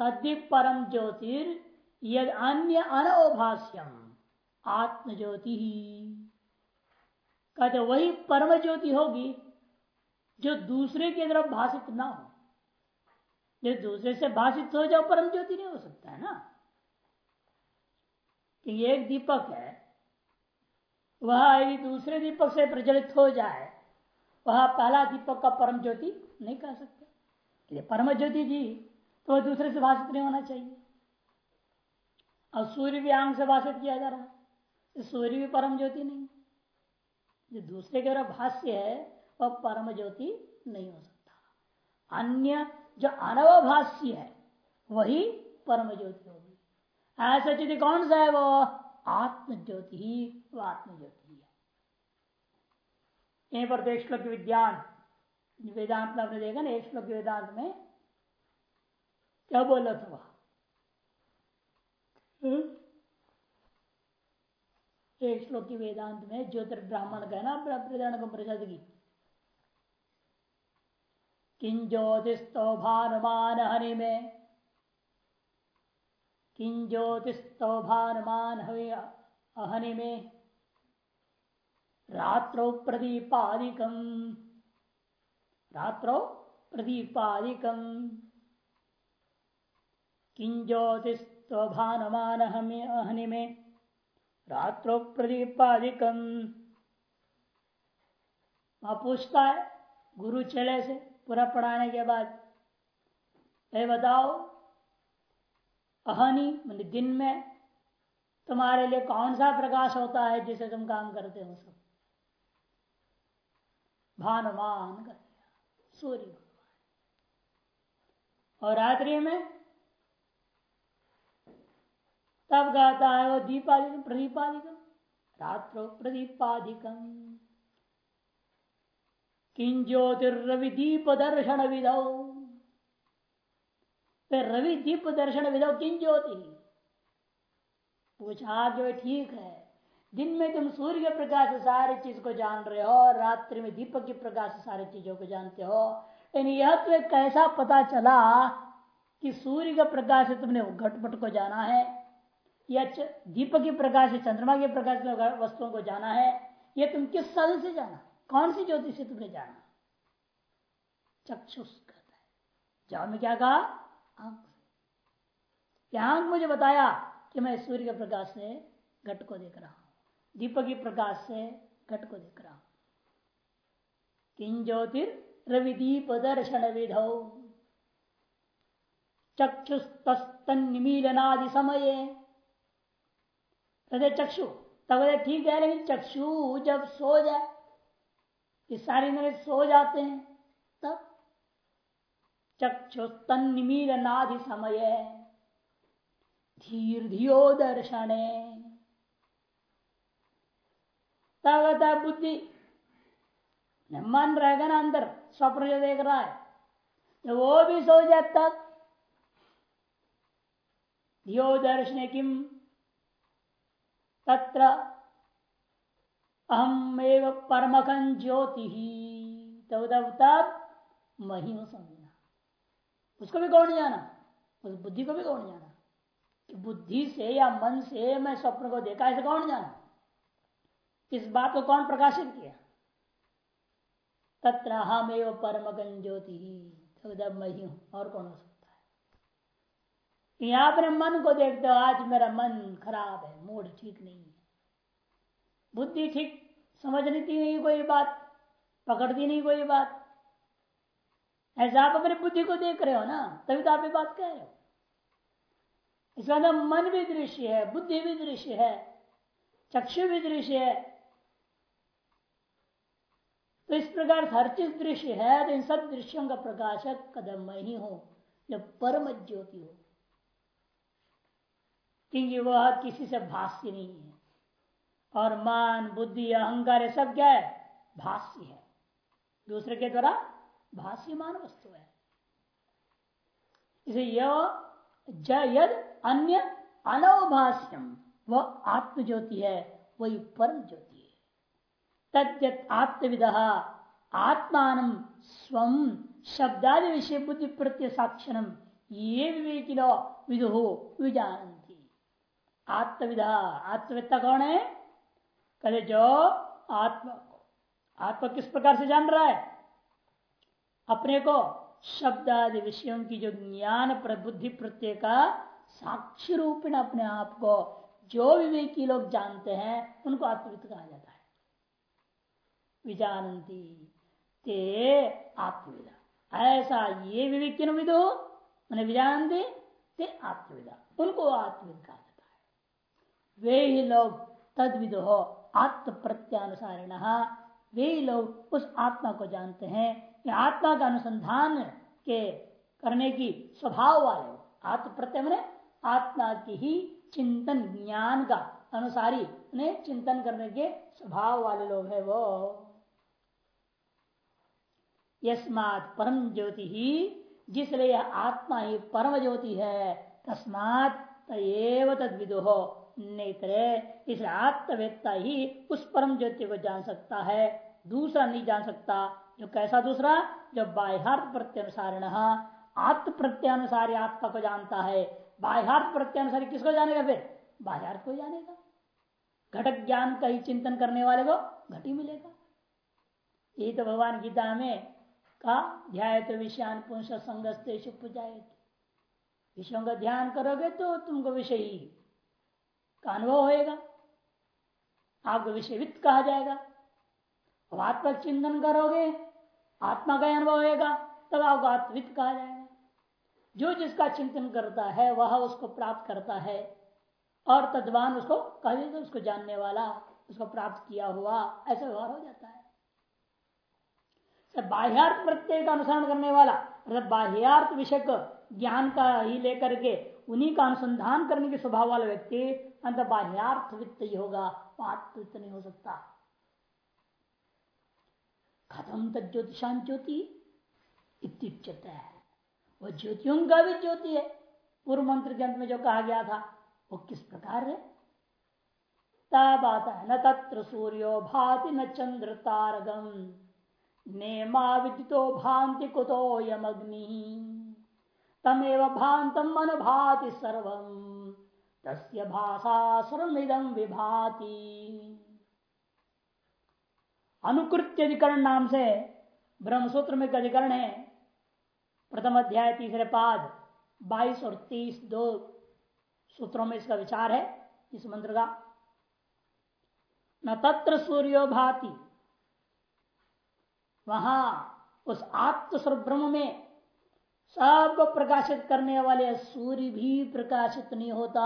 तद्धि परम ज्योतिर, यद अन्य अनवभाष्यम आत्म ज्योति ही कहते वही परम ज्योति होगी जो दूसरे की तरफ़ भाषित ना हो। जो दूसरे से भाषित हो जाओ, परम ज्योति नहीं हो सकता है ना? कि एक दीपक है, वह यदि दूसरे दीपक से प्रज्वलित हो जाए, वह पहला दीपक का परम ज्योति नहीं कह सकते। परम ज्योति जी तो वह दूसरे से भाषित नहीं होना चाहिए। और सूर्य भी आंग से भाषित किया जा रहा है। सूर्य भी परम ज्योति नहीं जो दूसरे के भाष्य है, वह परम ज्योति नहीं हो सकता। अन्य जो अनवभाष्य है, वही परम ज्योति होगी। ऐसा चित्र कौन सा है वो? आत्म ज्योति ही वो आत्म ज्योति है। यहीं पर तो श्लोक विज्ञान वेदांत में आपने देखा ना एक श्लोक वेदांत में क्या बोला था वह? हम्म? एक श्लोक की वेदांत में ज्योतिर्ब्राह्मण का ना प्रधान प्रसाद की किं? ज्योतिस्तो भानुमान हरि में? किं ज्योतिस्तो भानुमान हनि में? रात्रो प्रदीपादिकम। रात्रो प्रदीपादिकम। किं ज्योतिस्तो में रात्रो प्रदीपादिकम वहाँ पूछता है, गुरु चले से पूरा पढ़ाने के बाद ये बताओ, अहनी मतलब दिन में तुम्हारे लिए कौन सा प्रकाश होता है जिसे तुम काम करते हो सब? भानुमान कर सूर्य भगवान। और रात्रि में तब गाता है वो दीपाधिकम प्रदीपाधिकम रात्रो प्रदीपाधिकम किं। ज्योतिर्रवि दीप दर्शन विधो रवि दीप दर्शन विधो किन ज्योति? पूछा जो ठीक है, दिन में तुम सूर्य के प्रकाश से सारी चीज़ को जान रहे हो, रात्रि में दीपक के प्रकाश से सारी चीज़ों को जानते हो, लेकिन यह तो कैसा पता चला कि सूर्य के प्रकाश से तुमने घटपट को जाना है? या दीपक के प्रकाश चंद्रमा के प्रकाश में वस्तुओं को जाना है यह तुम किस साधन से जाना कौन सी ज्योति से तुमने जाना चक्षुष कहता है। जाओ में क्या कहा? आँख यहाँ मुझे बताया कि मैं सूर्य के प्रकाश से घट को देख रहा हूँ। दीपक के प्रकाश से घट को देख रहा हूँ। किन ज्योतिर रविदीप दर्शन विधो। चक्षुस्तन निमीलनादि समय चक्षु। तब ठीक है, लेकिन चक्षु जब सो जाए, ये सारे मेरे सो जाते हैं। तब चक्षु चक्षुस्तन नाधि समय धीर धियो दर्शन तब बुद्धि मन रहेगा ना अंदर स्वप्न जो देख रहा है तो वो भी सो जाए, तब धियो दर्शन किम तत्र अहम एव ज्योति। ही तब तब मही समझना उसको भी कौन जाना? उस बुद्धि को भी कौन जाना? कि बुद्धि से या मन से मैं स्वप्न को देखा, ऐसे कौन जाना? इस बात को कौन प्रकाशित किया? तत्र हम एवं परमगन ज्योति। ही मैं ही हूँ और कौन हो सकता है? यहाँ अपने मन को देखते हो, आज मेरा मन खराब है, मूड ठीक नहीं है। बुद्धि ठीक समझती नहीं कोई बात, पकड़ती नहीं कोई बात। ऐसा आप अपनी बुद्धि को देख रहे हो ना, तभी तो आप ये बात कह रहे हो। इसका मन भी दृश्य है, बुद्धि भी दृश्य है, चक्षु भी दृश्य है। तो इस प्रकार हर चीज़ दृश्य है तो इन सब दृश्यों का प्रकाशक कदम मैं ही हूँ जब परम ज्योति हो। क्योंकि वह किसी से भाष्य नहीं है। और मान, बुद्धि, अहंकार सब क्या है? भाष्य है। दूसरे के द्वारा भाष्यमान वस्तु है। इसे यह यद, अन्य, अनवभाष्यम, वह आत्म ज्योति है, वही परम ज्योति है। तद्यत आत्मविद, आत्मान स्व, शब्दादि विषय बुद्धि प्रत्य साक्षरम ये विवेकिनो विदु विजानती आत्मविदा। आत्मविद्ता कौन है? कहते जो आत्मा को। आत्मा किस प्रकार से जान रहा है? अपने को शब्द आदि विषयों की जो ज्ञान, प्रबुद्धि, प्रत्यय का साक्षी रूप में अपने आप को, जो विवेकी लोग जानते हैं, उनको आत्मविद कहा जाता है। विजानती ते आत्मविदा। ऐसा ये विवेक विदो मैंने विजानते ते आत्मविदा। उनको आत्मविद कहा वे ही लोग तद विदो हो आत्म प्रत्यानुसारिण वे ही लोग उस आत्मा को जानते हैं। कि आत्मा का अनुसंधान के करने की स्वभाव वाले आत्म प्रत्यय मैंने आत्मा की ही चिंतन ज्ञान का अनुसारी उन्हें चिंतन करने के स्वभाव वाले लोग है वो। यस्मात परम ज्योति ही, जिसलिए आत्मा ही परम ज्योति है, तस्मात तयव तद विदु हो नेत्रे इसलिए आत्मवेत्ता ही उस परम ज्योति को जान सकता है, दूसरा नहीं जान सकता। जो कैसा दूसरा? जो बाह्यार्थ प्रत्यानुसारण आत्म प्रत्यानुसारी आत्मा को जानता है। बाह्यार्थ प्रत्यानुसारी किसको जानेगा फिर? बाह्यार्थ को जानेगा। घटक ज्ञान का ही चिंतन करने वाले को घट ही मिलेगा। यही तो भगवान गीता में का ध्याय तो विषयान पुंस संगस्ते विषयों का ध्यान करोगे तो तुमको विषय ही का अनुभव होएगा। आपको विषयवित कहा जाएगा। अब आत्मा चिंतन करोगे, आत्मा का अनुभव होएगा, तब आपको आत्मवित कहा जाएगा। जो जिसका चिंतन करता है, वह उसको प्राप्त करता है, और तद्वान उसको कह तो उसको जानने वाला, उसको प्राप्त किया हुआ, ऐसा व्यवहार हो जाता है। बाह्यार्थ प्रत्यय का अनुसरण करने वाला अर्थात बाह्यार्थ विषय ज्ञान का ही लेकर के उन्हीं का अनुसंधान करने के स्वभाव वाला व्यक्ति अंत बाह्यार्थ वित्त ही होगा आत्मवित्त नहीं हो सकता। खत्म तक ज्योतिषान ज्योति इत्युच्चत है वह ज्योतियों का भी ज्योति है। पूर्व मंत्र के अंत में जो कहा गया था, वो किस प्रकार है? तब आता है, न तत्र सूर्यो भाति न चंद्र तारगम, नेमा विदितो भांति कुतो यम अग्नि तमेव भांतम मन भाति सर्व तस्य विभाति। अनुकृत्य अधिकरण नाम से ब्रह्मसूत्र में अधिकरण है। प्रथम अध्याय, तीसरे पाद, बाईस और तीस दो सूत्रों में इसका विचार है, इस मंत्र का। न तत्र सूर्यो भाति। वहाँ उस आत्मस्वरूप ब्रह्म में सबको प्रकाशित करने वाले सूर्य भी प्रकाशित नहीं होता।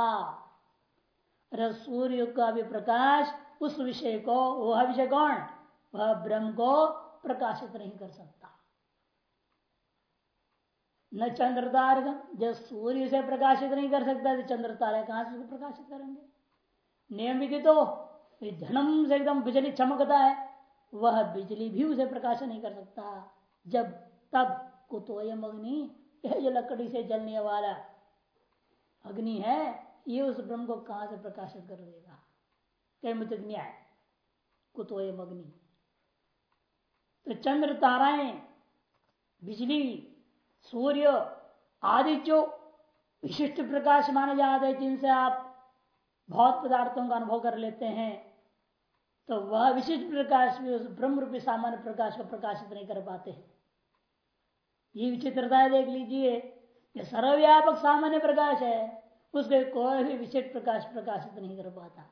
अरे सूर्य का भी प्रकाश, उस विषय को, वह विषय कौन? वह ब्रह्म को प्रकाशित नहीं कर सकता। न चंद्र तारक जब सूर्य से प्रकाशित नहीं कर सकता तो चंद्र तारे कहाँ से प्रकाशित करेंगे? नियमित तो धनम से एकदम बिजली चमकता है, वह बिजली भी उसे प्रकाशित नहीं कर सकता। जब, तब कुतोयम अग्नि, यह जो लकड़ी से जलने वाला अग्नि है, ये उस ब्रह्म को कहाँ से प्रकाशित कर देगा? कई न्याय। कुतोयम अग्नि। तो चंद्र, ताराएँ, बिजली, सूर्य, आदि जो विशिष्ट प्रकाश माने जाते हैं, जिनसे आप बहुत पदार्थों का अनुभव कर लेते हैं तो वह विशिष्ट प्रकाश भी उस ब्रह्म रूपी सामान्य प्रकाश को प्रकाशित नहीं कर पाते ये विचित्रता देख लीजिए। कि सर्वव्यापक सामान्य प्रकाश है। उसके कोई भी विशिष्ट प्रकाश प्रकाशित नहीं कर पाता।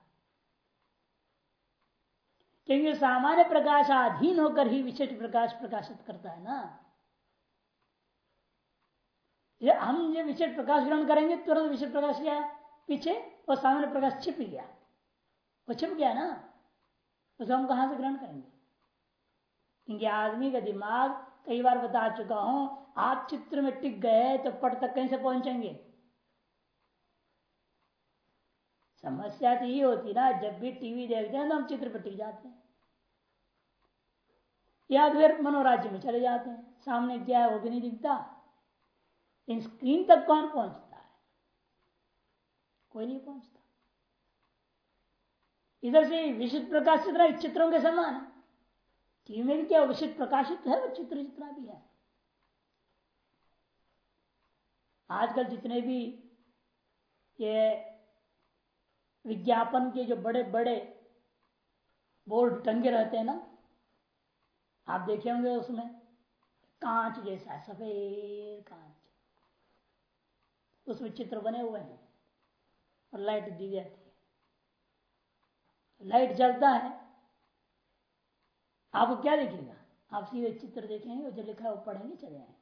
क्योंकि सामान्य प्रकाश अधीन होकर ही विशिष्ट प्रकाश प्रकाशित करता है ना। ये हम ये विशिष्ट प्रकाश ग्रहण करेंगे, तुरंत विशिष्ट प्रकाश क्या पीछे और सामान्य प्रकाश छिप गया। वो छिप गया ना। उसे हम कहाँ से ग्रहण करेंगे? क्योंकि आदमी का दिमाग कई बार बता चुका हूँ, आप चित्र में टिक गए तो पट तक कहीं से पहुँचेंगे। समस्या तो ये होती ना, जब भी टीवी देखते हैं तो हम चित्र पर टिक जाते हैं। या फिर मनोराज्य में चले जाते हैं, सामने क्या है वो भी नहीं दिखता। इन स्क्रीन तक कौन पहुँचता है? कोई नहीं पहुँचता। इधर से विशिष्ट प्रकाश चित्र चित्रों के समान। में भी क्या विशिष्ट प्रकाशित है वो चित्र जितना भी है। आजकल जितने भी ये विज्ञापन के जो बड़े बड़े बोर्ड टंगे रहते हैं ना, आप देखे होंगे उसमें, कांच जैसा, सफ़ेद कांच। उसमें चित्र बने हुए हैं और लाइट दी जाती है। लाइट जलता है आपको क्या दिखेगा? आप सीधे चित्र देखेंगे जो लिखा है वो पढ़ेंगे, चले आए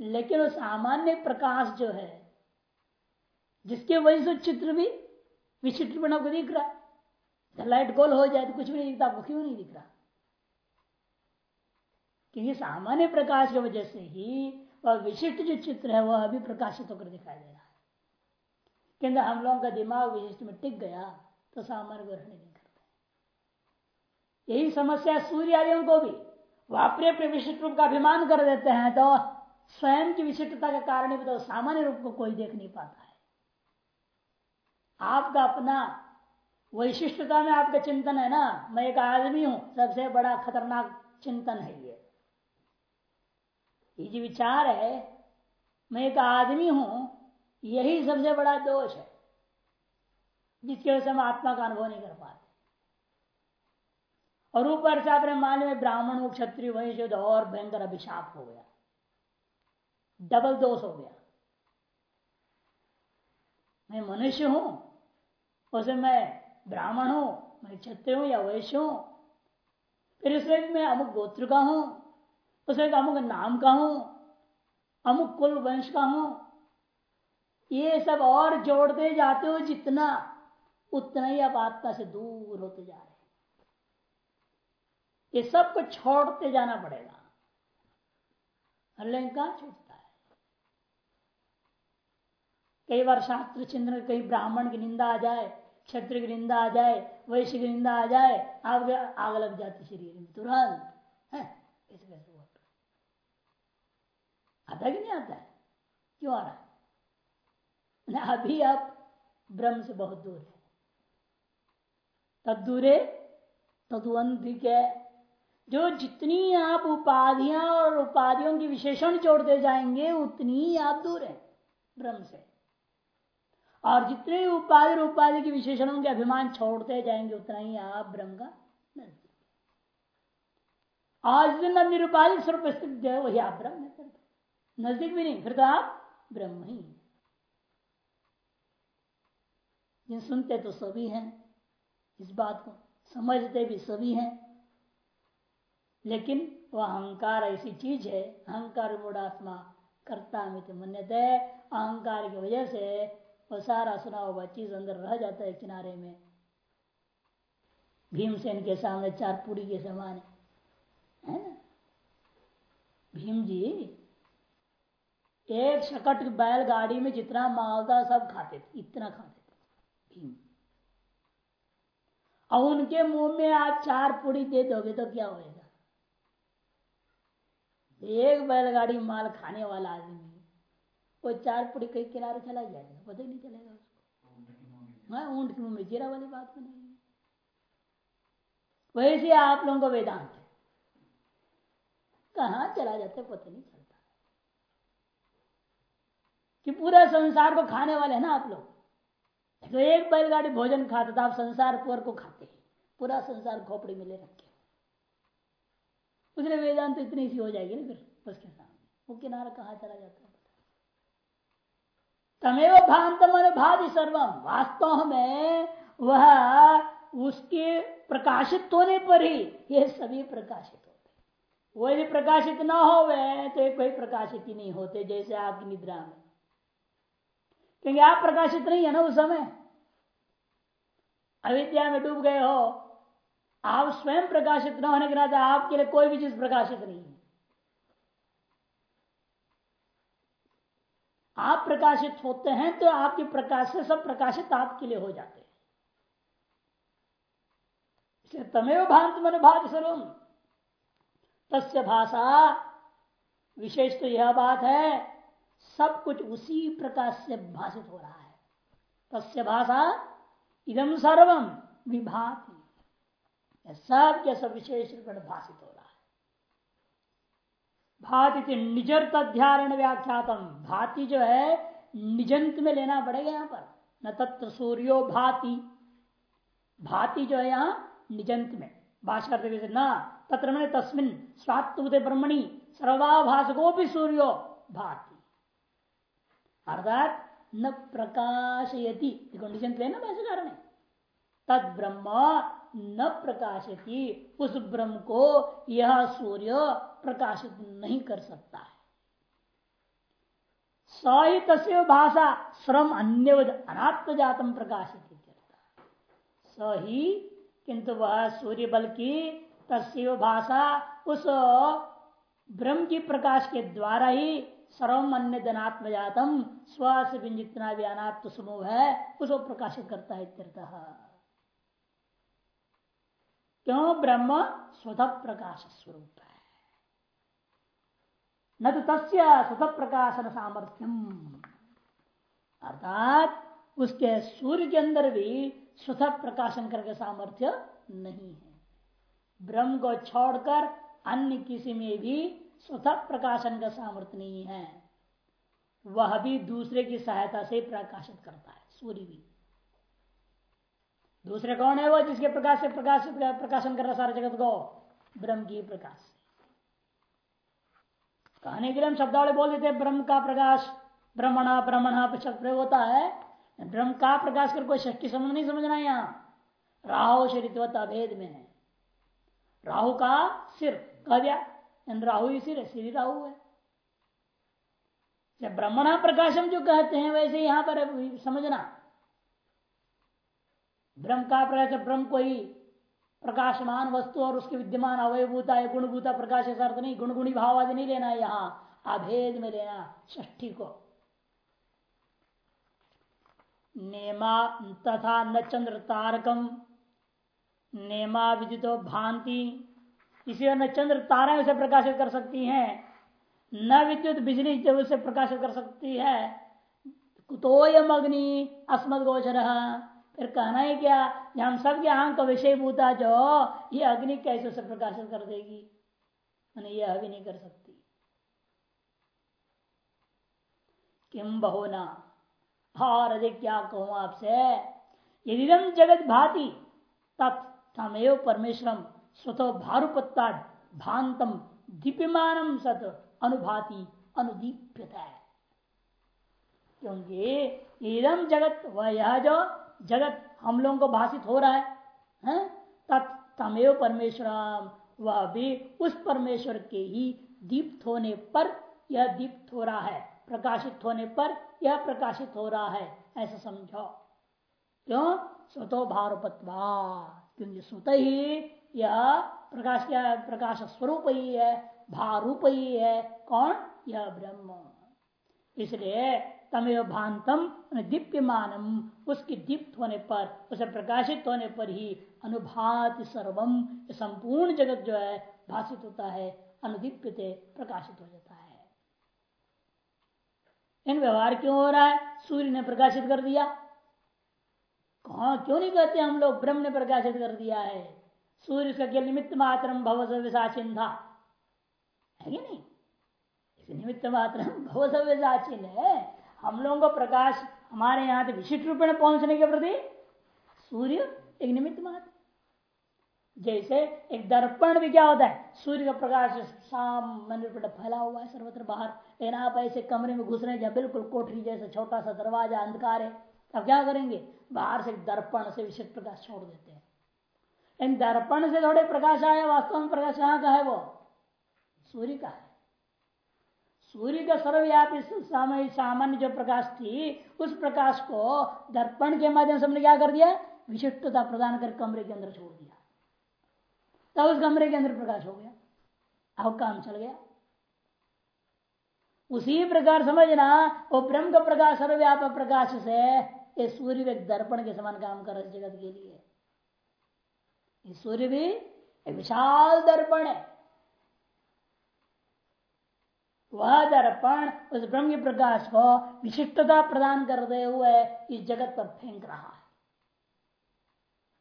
लेकिन वो सामान्य प्रकाश जो है, जिसके वजह से चित्र भी विचित्र बना को दिख रहा है। लाइट गोल हो जाए तो कुछ भी नहीं दिखता, आपको क्यों नहीं दिख रहा? क्योंकि सामान्य प्रकाश की वजह से ही वह विशिष्ट जो चित्र है, वह अभी प्रकाशित होकर दिखाई दे रहा है। किंतु हम लोगों का दिमाग विशिष्ट में टिक गया तो सामान्य नहीं। करते यही समस्या सूर्य आदियों को भी। वह अपने अपने विशिष्ट रूप का अभिमान कर देते हैं तो स्वयं की विशिष्टता के कारण भी तो सामान्य रूप को कोई देख नहीं पाता है। आपका अपना वैशिष्टता में आपका चिंतन है ना? मैं एक आदमी हूँ, सबसे बड़ा खतरनाक चिंतन है ये। ये जो विचार है, मैं एक आदमी हूँ, यही सबसे बड़ा दोष है, जिसकी वजह से हम आत्मा का अनुभव नहीं कर पाते। और ऊपर से आपने मान में ब्राह्मण क्षत्रिय, वही और भयंकर अभिशाप हो गया। डबल दोष हो गया। मैं मनुष्य हूँ, उसे मैं ब्राह्मण हूँ, मैं क्षत्रिय हूँ या वैश्य हूँ, फिर उसमें मैं अमुक गोत्र का हूँ उसमें अमुक नाम का हूँ, अमुक कुल वंश का हूँ। ये सब और जोड़ते जाते हो जितना, उतना ही आप आत्मा से दूर होते जा रहे ये सबको छोड़ते जाना पड़ेगा। लेकिन कहा है? कई बार शास्त्र चिंतन कई ब्राह्मण की निंदा आ जाए, क्षत्रिय की निंदा आ जाए, वैश्य की निंदा आ जाए, आग आग लग जाती शरीर में तुरंत, है? कैसे हुआ? आता कि नहीं आता है? क्यों आ रहा है? अभी आप ब्रह्म से बहुत दूर है। तब दूरे तदुअंतिक है? जो जितनी आप उपाधियाँ और उपाधियों की विशेषण जोड़ते जाएँगे, उतनी आप दूर है, ब्रह्म से। और जितने उपाधि और उपाधि के विशेषणों के अभिमान छोड़ते जाएँगे, उतना ही आप ब्रह्म का नज़दीक आज दिन निरुपाधिक स्वरूप स्थित है, वही आप ब्रह्म है। नज़दीक भी नहीं, फिर तो आप ब्रह्म ही जिन सुनते तो सभी हैं, इस बात को समझते भी सभी हैं लेकिन वह अहंकार ऐसी चीज़ है, अहंकार मूढ़ात्मा करता मित मन्यते अहंकार की वजह से वह सारा सुना हुआ चीज़ अंदर रह जाता है किनारे में। भीमसेन के सामने चार पूरी के समान है। ना? भीम जी, एक शकट बैलगाड़ी में जितना मालदा सब खाते थे, इतना खाते थे भीम। और उनके मुँह में आप चार पूड़ी दे दोगे तो क्या होएगा? एक बैलगाड़ी माल खाने वाला आदमी, वो चार पुड़ी कई किनारे चला जाएगा, पता ही नहीं चलेगा उसको। हाँ ऊँट के मुँह में, जीरा वाली बात तो नहीं वैसे आप लोगों को वेदांत कहा चला जाता पता नहीं चलता। कि पूरा संसार को खाने वाले हैं ना आप लोग। तो एक बैलगाड़ी भोजन खाते था आप संसार पुअर को खाते पूरा संसार खोपड़ी में ले रखे उसने वेदांत तो इतनी सी हो जाएगी ना फिर उसके सामने। वो किनारा कहा चला जाता है? तमेव भांत मन भाति सर्वम वास्तव में वह उसके प्रकाशित होने पर ही ये सभी प्रकाशित होते वो यदि प्रकाशित ना हो वे तो कोई प्रकाशित ही नहीं होते, जैसे आपकी निद्रा में। क्योंकि आप प्रकाशित नहीं है ना उस समय। अविद्या में डूब गए हो आप स्वयं प्रकाशित न होने के नाते आपके लिए कोई भी चीज़ प्रकाशित नहीं है। आप प्रकाशित होते हैं तो आपके प्रकाश से सब प्रकाशित आपके लिए हो जाते हैं। इसलिए तमेव भांत मन भाग सर्वम। तस्य भाषा, विशेष तो यह बात है, सब कुछ उसी प्रकाश से भाषित हो रहा है। तस्य भाषा इदम सर्वम, विभाति। सब के सब विशेष रूप में भाषित हो रहा है। भाति निजर्त अध्यारण व्याख्यातम। भाति जो है, निजंत में लेना पड़ेगा यहाँ पर। न तत्व सूर्यो भाति। भाति जो है यहाँ, निजंत में। भाषा न, तत्र मैंने तस्मिन स्वात्व ब्रह्मणी सर्वाभाषको भी सूर्यो भाति। अर्थात न प्रकाशयति। देखो, निजंत लेना भाषाकार ने। तद ब्रह्म न प्रकाशती। उस ब्रह्म को यह सूर्य प्रकाशित नहीं कर सकता है। स ही तस्व भाषा, श्रम अन्य अनात्म जातम प्रकाशित स ही, किंतु वह सूर्य बल की तस्व भाषा, उस ब्रह्म की प्रकाश के द्वारा ही सर्वम अन्य धनात्म जातम स्व से जितना भी अनात्म समूह है, उसको प्रकाशित करता है क्यों ब्रह्म स्वतः प्रकाश स्वरूप है? न तो तस्य प्रकाशन सामर्थ्यम अर्थात उसके सूर्य के अंदर भी स्वतः प्रकाशन करके सामर्थ्य नहीं है। ब्रह्म को छोड़कर अन्य किसी में भी स्वतः प्रकाशन का सामर्थ्य नहीं है। वह भी दूसरे की सहायता से प्रकाशित करता है, सूर्य भी। दूसरे कौन है वो जिसके प्रकाश से प्रकाश प्रकाशन कर रहा सारे जगत को? ब्रह्म की प्रकाश कहने के लिए हम शब्दावली बोल देते ब्रह्म का प्रकाश, ब्रह्मणा ब्रह्मणा प्रयोग होता है। ब्रह्म का प्रकाश कर कोई षष्टि समझ नहीं समझना यहाँ। राहु शरीरवत भेद में है। राहु का सिर, कह दिया राहु ही सिर है, सिर राहु है। ब्रह्मणा प्रकाशम जो कहते हैं, वैसे यहाँ पर समझना। ब्रह्म का प्रकाश ब्रह्म को ही प्रकाशमान वस्तु और उसके विद्यमान अवयभूता है गुणभूता प्रकाश अर्थ नहीं, गुणगुणी भाव आदि नहीं लेना यहाँ अभेद में लेना ष्ठी को। नेमा तथा न चंद्र तारकम, नेमा विदितो भांति इसी न चंद्र तारा उसे प्रकाशित कर सकती हैं, न विद्युत बिजली जब उसे प्रकाशित कर सकती है कुतोयम अग्नि अस्मद गोचर फिर कहना है क्या? हम सब के आँख का विषय भूता जो ये अग्नि कैसे उसे प्रकाशित कर देगी? मैंने यह भी नहीं कर सकती। किम बहुना और अधिक क्या कहूँ आपसे यदि जगत भाति तत्मेव परमेश्वरम स्वतः भारुपत्ता भांतम दीप्यमान सत अनुभाति अनुदीप्यता। क्योंकि इदम जगत वह जो जगत हम लोगों को भाषित हो रहा है, है? तत्मेव परमेश्वर वह भी उस परमेश्वर के ही दीप्त होने पर यह दीप्त हो रहा है प्रकाशित होने पर यह प्रकाशित हो रहा है ऐसा समझो। क्यों? स्वतो भारुपत्वा क्योंकि स्वत ही यह प्रकाश प्रकाश स्वरूप ही है भारूप ही है। कौन? यह ब्रह्म। इसलिए तमेव भांतम दीप्यमानम, उसकी दीप्त होने पर, उसे प्रकाशित होने पर ही अनुभात सर्वम संपूर्ण जगत जो है, भाषित होता है, अनुदीप्यते प्रकाशित हो जाता है। इन व्यवहार क्यों हो रहा है? सूर्य ने प्रकाशित कर दिया। कहा, क्यों नहीं कहते हम लोग? ब्रह्म ने प्रकाशित कर दिया है। सूर्य का निमित्त मात्र भव था है नहीं? निमित्त मात्र भव है हम लोगों को प्रकाश हमारे यहाँ से विशिष्ट रूप में पहुँचने के प्रति सूर्य एक निमित्त मात्र जैसे एक दर्पण भी क्या होता है? सूर्य का प्रकाश सामान्य फैला हुआ है सर्वत्र बाहर, लेकिन आप ऐसे कमरे में घुस रहे हैं बिल्कुल कोठरी जैसे छोटा सा दरवाज़ा अंधकार है अब क्या करेंगे? बाहर से दर्पण से विशिष्ट प्रकाश छोड़ देते हैं। इन दर्पण से थोड़े प्रकाश आया वास्तव में प्रकाश कहाँ का है वो? सूर्य का है। सूर्य का सर्वव्यापी समय सामान्य जो प्रकाश थी, उस प्रकाश को दर्पण के माध्यम से हमने क्या कर दिया? विशिष्टता प्रदान कर कमरे के अंदर छोड़ दिया। तब उस कमरे के अंदर प्रकाश हो गया। अब काम चल गया। उसी प्रकार समझना, वो ब्रह्म का प्रकाश, सर्वव्यापक प्रकाश से ये सूर्य एक दर्पण के समान काम कर रहे जगत के लिए। सूर्य भी एक विशाल दर्पण है। वह दर्पण उस ब्रह्म प्रकाश को विशिष्टता प्रदान करते हुए इस जगत पर फेंक रहा है।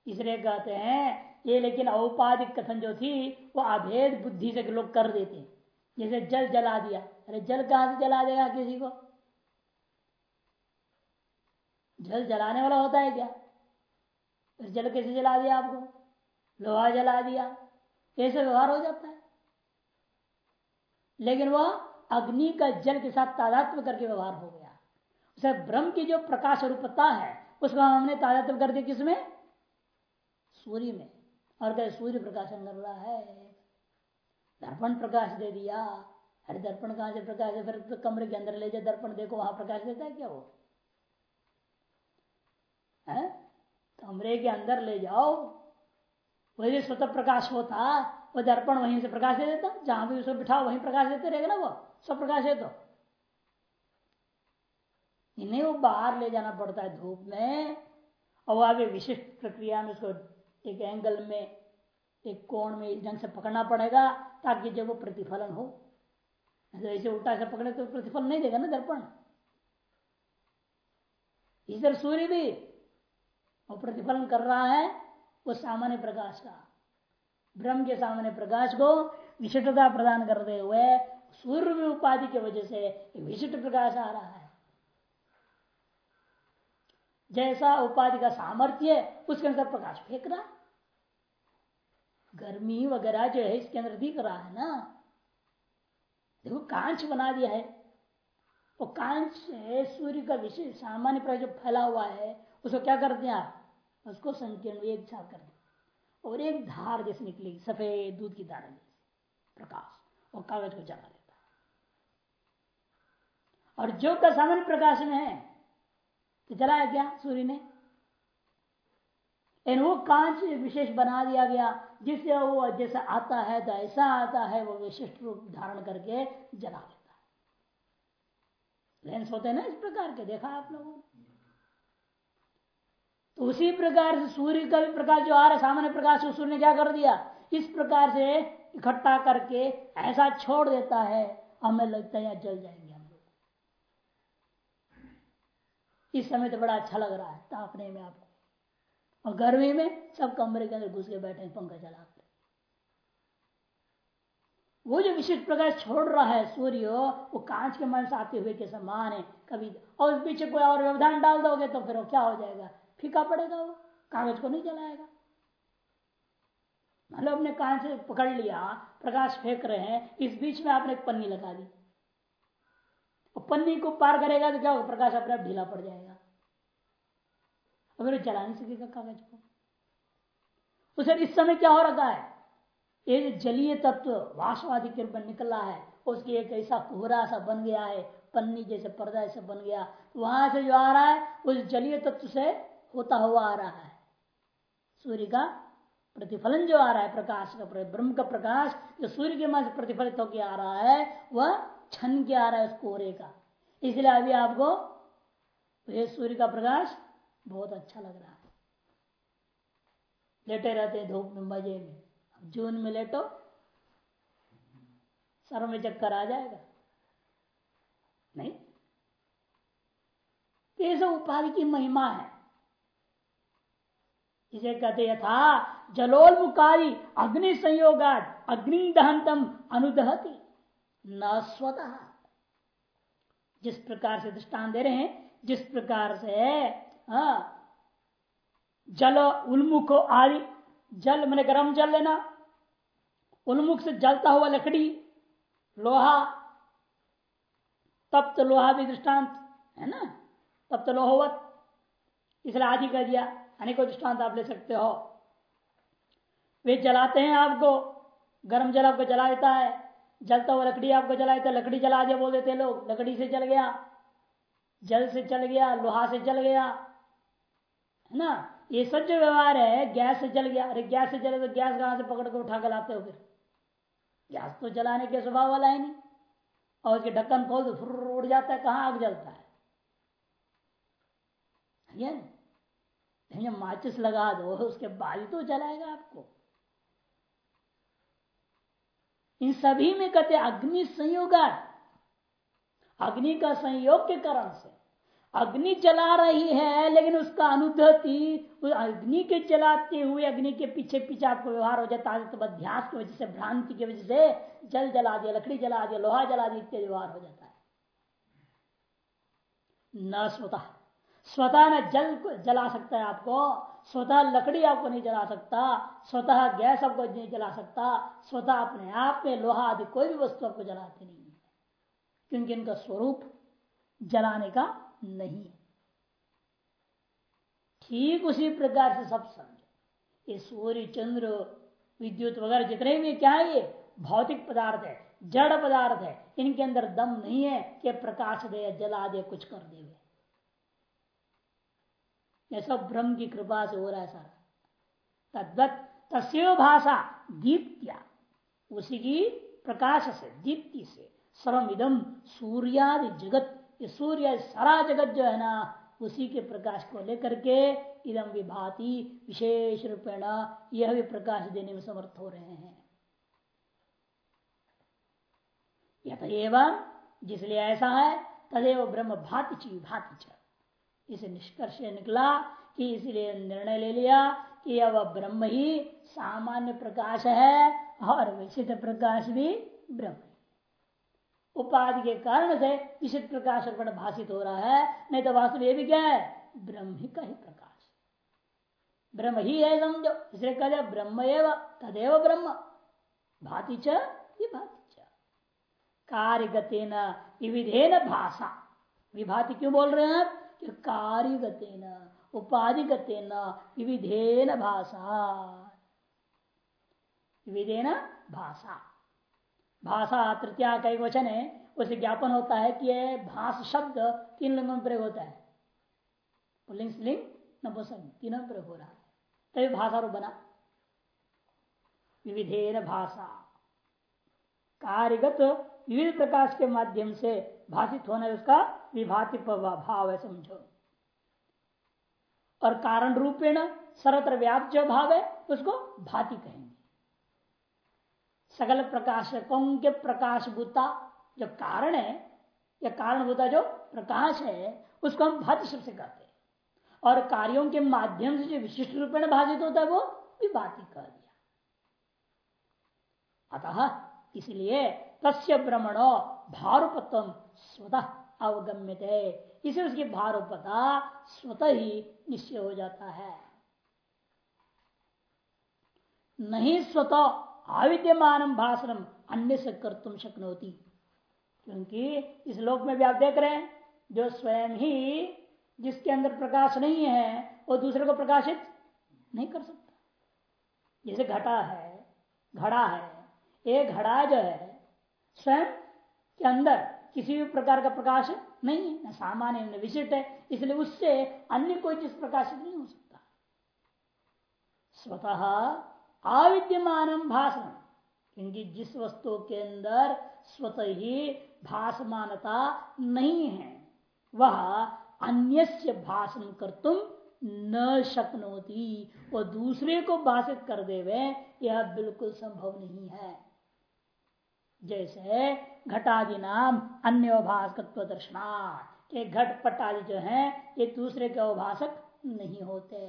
इसलिए कहते हैं, ये लेकिन औपाधिक कथन जो थी, वो अभेद बुद्धि से लोग कर देते जैसे जल जला दिया। अरे जल कहाँ से जला देगा किसी को? जल जलाने वाला होता है क्या? जल कैसे जला दिया आपको? लोहा जला दिया। कैसे व्यवहार हो जाता है? लेकिन वह अग्नि का जल के साथ तादात्म करके व्यवहार हो गया। उसे ब्रह्म की जो प्रकाश रूपता है, उसका हमने तादात्म कर दिया किसमें? सूर्य में। और क्या सूर्य प्रकाशन कर रहा है। दर्पण प्रकाश दे दिया। अरे दर्पण कहाँ से प्रकाश है? फिर तो कमरे के अंदर ले जाए दर्पण, देखो वहाँ प्रकाश देता है क्या वो? है? कमरे के अंदर ले जाओ। वही स्वतः प्रकाश होता वो दर्पण वहीं से प्रकाश दे देता जहाँ भी उसको बिठाओ, वहीं प्रकाश देते रहेगा ना वो? सब प्रकाश है। तो नहीं वो बाहर ले जाना पड़ता है धूप में। और भी विशिष्ट प्रक्रिया में उसको एक एंगल में, एक कोण में इस ढंग से पकड़ना पड़ेगा, ताकि जब वो प्रतिफलन हो। ऐसे उल्टा से पकड़े तो प्रतिफल नहीं देगा ना दर्पण? इधर सूर्य भी वो प्रतिफलन कर रहा है, वो सामान्य प्रकाश का। ब्रह्म के सामान्य प्रकाश को विशिष्टता प्रदान करते हुए सूर्य उपाधि की वजह से विशिष्ट प्रकाश आ रहा है। जैसा उपाधि का सामर्थ्य है, उसके अंदर प्रकाश फेंक रहा गर्मी वगैरह जो है, इसके अंदर दिख रहा है ना। देखो, कांच बना दिया है। वो कांच सूर्य का विशेष सामान्य प्रकाश जो फैला हुआ है, उसको क्या कर दिया? उसको संकीर्ण एक छाप कर दिया। और एक धार जैसे निकलेगी सफ़ेद दूध की धारा जैसे प्रकाश वो कागज़ को जला देता। और जो का सामान्य प्रकाश में है तो जलाया गया सूर्य ने? इन वो कांच विशेष बना दिया गया, जिससे वो जैसा आता है तो ऐसा आता है, वो विशिष्ट रूप धारण करके जला देता है। लेंस होते हैं ना इस प्रकार के, देखा आप लोगों ने? तो उसी प्रकार से सूर्य का भी प्रकाश, जो आ रहा है, सामान्य प्रकाश सूर्य ने क्या कर दिया? इस प्रकार से इकट्ठा करके ऐसा छोड़ देता है। हमें लगता है जल जाएँगे हम लोग। इस समय तो बड़ा अच्छा लग रहा है, तापने में आपको। और गर्मी में सब कमरे के अंदर घुस के बैठे पंखा चला वो जो विशिष्ट प्रकाश छोड़ रहा है सूर्य, वो कांच के मन से आते हुए के समान है। कभी और पीछे कोई और व्यवधान डाल दोगे तो फिर वो क्या हो जाएगा? फीका पड़ेगा वो, कागज़ को नहीं जलाएगा। मतलब अपने कान से पकड़ लिया, प्रकाश फेंक रहे हैं, इस बीच में आपने एक पन्नी लगा दी। और पन्नी को पार करेगा तो क्या होगा? प्रकाश अपने आप ढीला पड़ जाएगा। अगर जला नहीं सकेगा कागज़ को। उसे इस समय क्या हो रखा है? ये जलीय तत्व वासवादी के रूप में निकला है, उसकी एक ऐसा कोहरा सा बन गया है, पन्नी जैसे पर्दा ऐसा बन गया। वहाँ से जो आ रहा है, उस जलीय तत्व से होता हुआ आ रहा है। सूर्य का प्रतिफलन जो आ रहा है, प्रकाश का ब्रह्म का प्रकाश, जो सूर्य के से प्रतिफलित होकर आ रहा है, वह छन के आ रहा है उस कोहरे का। इसलिए अभी आपको ये सूर्य का प्रकाश बहुत अच्छा लग रहा है। लेटे रहते धूप में, मज़े में। अब जून में लेटो सर में चक्कर आ जाएगा। नहीं। सब उपाधि की महिमा है। इसे कहते यथा जलोन्मुकारी अग्नि संयोगात, अग्नि दहंतम अनुदहती, न स्वतः। जिस प्रकार से दृष्टान दे रहे हैं, जिस प्रकार से हाँ जल उन्मुख आदि, जल मैंने गर्म जल लेना, उन्मुख से जलता हुआ लकड़ी, लोहा तब तो लोहा भी दृष्टांत, है ना? तब तो लोहवत, इसलिए आदि कर दिया। अनेकों दृष्टांत आप ले सकते हो। वे जलाते हैं आपको, गर्म जल आपको जला देता है, जलता हुआ लकड़ी आपको जला देता है, लकड़ी जला दिया बोल देते लोग, लकड़ी से जल गया, जल से जल गया, लोहा से जल गया, है ना? ये सब जो व्यवहार है, गैस से जल गया, अरे गैस से जले तो गैस कहाँ से पकड़ कर उठा कर लाते हो फिर? गैस तो जलाने के स्वभाव वाला है नहीं। और उसके ढक्कन खोल दो उड़ जाता है, कहाँ आग जलता है? माचिस लगा दो, उसके बाद तो जलाएगा आपको। इन सभी में कहते अग्नि संयोग अग्नि का संयोग के कारण से। अग्नि जला रही है, लेकिन उसका अनुभूति उस अग्नि के जलाते हुए, अग्नि के पीछे पीछे आपको व्यवहार हो जाता है तो अध्यास की वजह से, भ्रांति की वजह से, जल जला दिया, लकड़ी जला दिया, लोहा जला दिया, इत्यादि व्यवहार हो जाता है। न स्वतः। स्वतः न जल जला सकता है आपको, स्वतः लकड़ी आपको नहीं जला सकता, स्वतः गैस आपको नहीं जला सकता, स्वतः अपने आप में लोहा आदि कोई भी वस्तु आपको जलाती नहीं है, क्योंकि इनका स्वरूप जलाने का नहीं है। ठीक उसी प्रकार से सब समझो। ये सूर्य, चंद्र, विद्युत वगैरह जितने भी क्या है ये? भौतिक पदार्थ है, जड़ पदार्थ है, इनके अंदर दम नहीं है कि प्रकाश दे, जला दे, कुछ कर दे। ये सब ब्रह्म की कृपा से हो रहा है सारा। तद्वत तस्व भाषा, दीप्त्या। उसी की प्रकाश से, दीप्ति से। सर्विदम सूर्यादि जगत, ये सूर्य, सारा जगत जो है ना, उसी के प्रकाश को लेकर के इदम विभाति विशेष रूपेण यह भी प्रकाश देने में समर्थ हो रहे हैं। यथ एवं जिसलिए ऐसा है, तदेव ब्रह्म भाति ची भाति च। इसे निष्कर्ष निकला कि इसलिए निर्णय ले लिया कि अब ब्रह्म ही सामान्य प्रकाश है और विशिष्ट प्रकाश भी ब्रह्म उपाधि के कारण से विशिष्ट प्रकाश अर्पण भाषित हो रहा है, नहीं तो वास्तव ये भी क्या है? ब्रह्म ही का ही प्रकाश। ब्रह्म ही है समझो इसलिए कहते ब्रह्म तदेव ब्रह्म। भाति च, ये भाति च। कार्य न विविधेन भाषा। विभाति क्यों बोल रहे हैं? कार्यगतेन, उपाधिगतेन विविधेन भाषा विविधेन भाषा भाषा तृतीया का एक वचन है, उसे ज्ञापन होता है कि यह भाष शब्द तीन लिंगों में प्रयोग होता है। पुलिंग लिंग नपुसंग तीनों में प्रयोग हो रहा है। तभी भाषा रूप बना। विविधेन भाषा कार्यगत विविध प्रकाश के माध्यम से भाषित होना उसका विभाति भाव है समझो और कारण रूपेण सर्वत्र व्याप्त जो भाव है, उसको भाति कहेंगे। सकल प्रकाशकों के प्रकाश प्रकाशभूता जो कारण है, या कारणभूता जो प्रकाश है, उसको हम भाति शब्द से कहते हैं। और कार्यों के माध्यम से जो विशिष्ट रूपेण भाषित होता है, वो विभाति कह दिया। अतः इसलिए तस्य भ्रमणो भारूपत्व स्वतः अवगम्य इसे उसकी भारूपता स्वतः ही निश्चय हो जाता है। नहीं स्वतः आविद्यमान भाषण अन्य से कर तुम शक्नोती। क्योंकि इस लोक में भी आप देख रहे हैं, जो स्वयं ही जिसके अंदर प्रकाश नहीं है, वो दूसरे को प्रकाशित नहीं कर सकता। जैसे घटा है, घड़ा है, एक घड़ा जो है, स्वयं के अंदर किसी भी प्रकार का प्रकाश नहीं है, न सामान्य, न विशिष्ट है, इसलिए उससे अन्य कोई चीज़ प्रकाशित नहीं हो सकता। स्वतः अविद्यमान भाषण क्योंकि जिस वस्तु के अंदर स्वतः ही भाषमानता नहीं है, वह अन्य भाषण कर तुम न शक्नोती वो दूसरे को भाषित कर देवे, यह बिल्कुल संभव नहीं है। जैसे घटादि नाम अन्य अभाषकत्व दर्शनार्थ के घट पट जो है, ये दूसरे के अभाषक नहीं होते।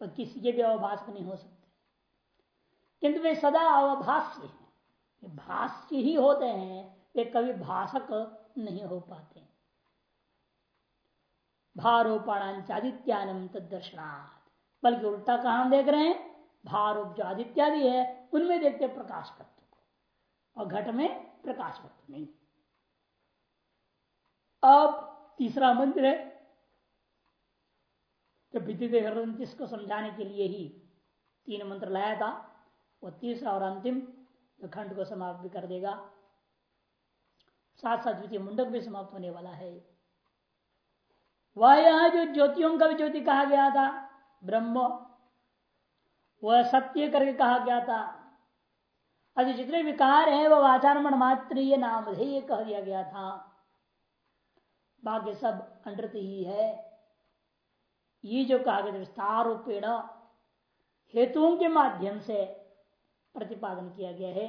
तो किसी के भी अवभाषक नहीं हो सकते। किंतु वे सदा अवभाष्य हैं। भाष्य ही होते हैं, वे कभी भाषक नहीं हो पाते। भारोपाणाचादित्यानम तद दर्शनाथ बल्कि उल्टा कहा देख रहे हैं? भारूप जो आदित्यादि है, उनमें देखते प्रकाश तत्व को। और घट में प्रकाश तत्व नहीं। अब तीसरा मंत्र है, जो विद्युत को समझाने के लिए ही तीन मंत्र लाया था, वो तीसरा और अंतिम खंड को समाप्त भी कर देगा। साथ साथ द्वितीय मुंडक भी समाप्त होने वाला है। वह यहाँ जो ज्योतियों का भी ज्योति कहा गया था, ब्रह्म वह सत्य करके कहा गया था। अभी जितने विकार हैं, वह आचारण मात्र ये नामधेय कह दिया गया था। बाकी सब अनृत ही है। ये जो कहा गया विस्तार रूपेण हेतुओं के माध्यम से प्रतिपादन किया गया है।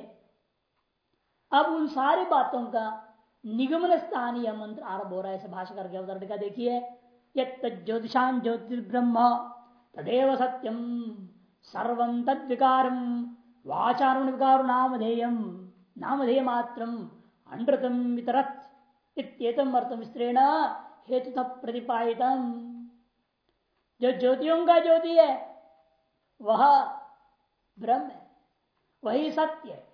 अब उन सारी बातों का निगमन स्थानीय मंत्र आरंभ हो रहा है। भाषा करके अवतरण का देखिए। ज्योतिषान ज्योतिर्ब्रह्म तदेव सत्यम। सर्व तद विकार वाचारण विकार नामधेयम नामधेय मात्र अनृतम वितरत इतम अर्थम हेतु प्रतिपादितम जो ज्योतियों का ज्योति है, वह ब्रह्म है, वही सत्य है।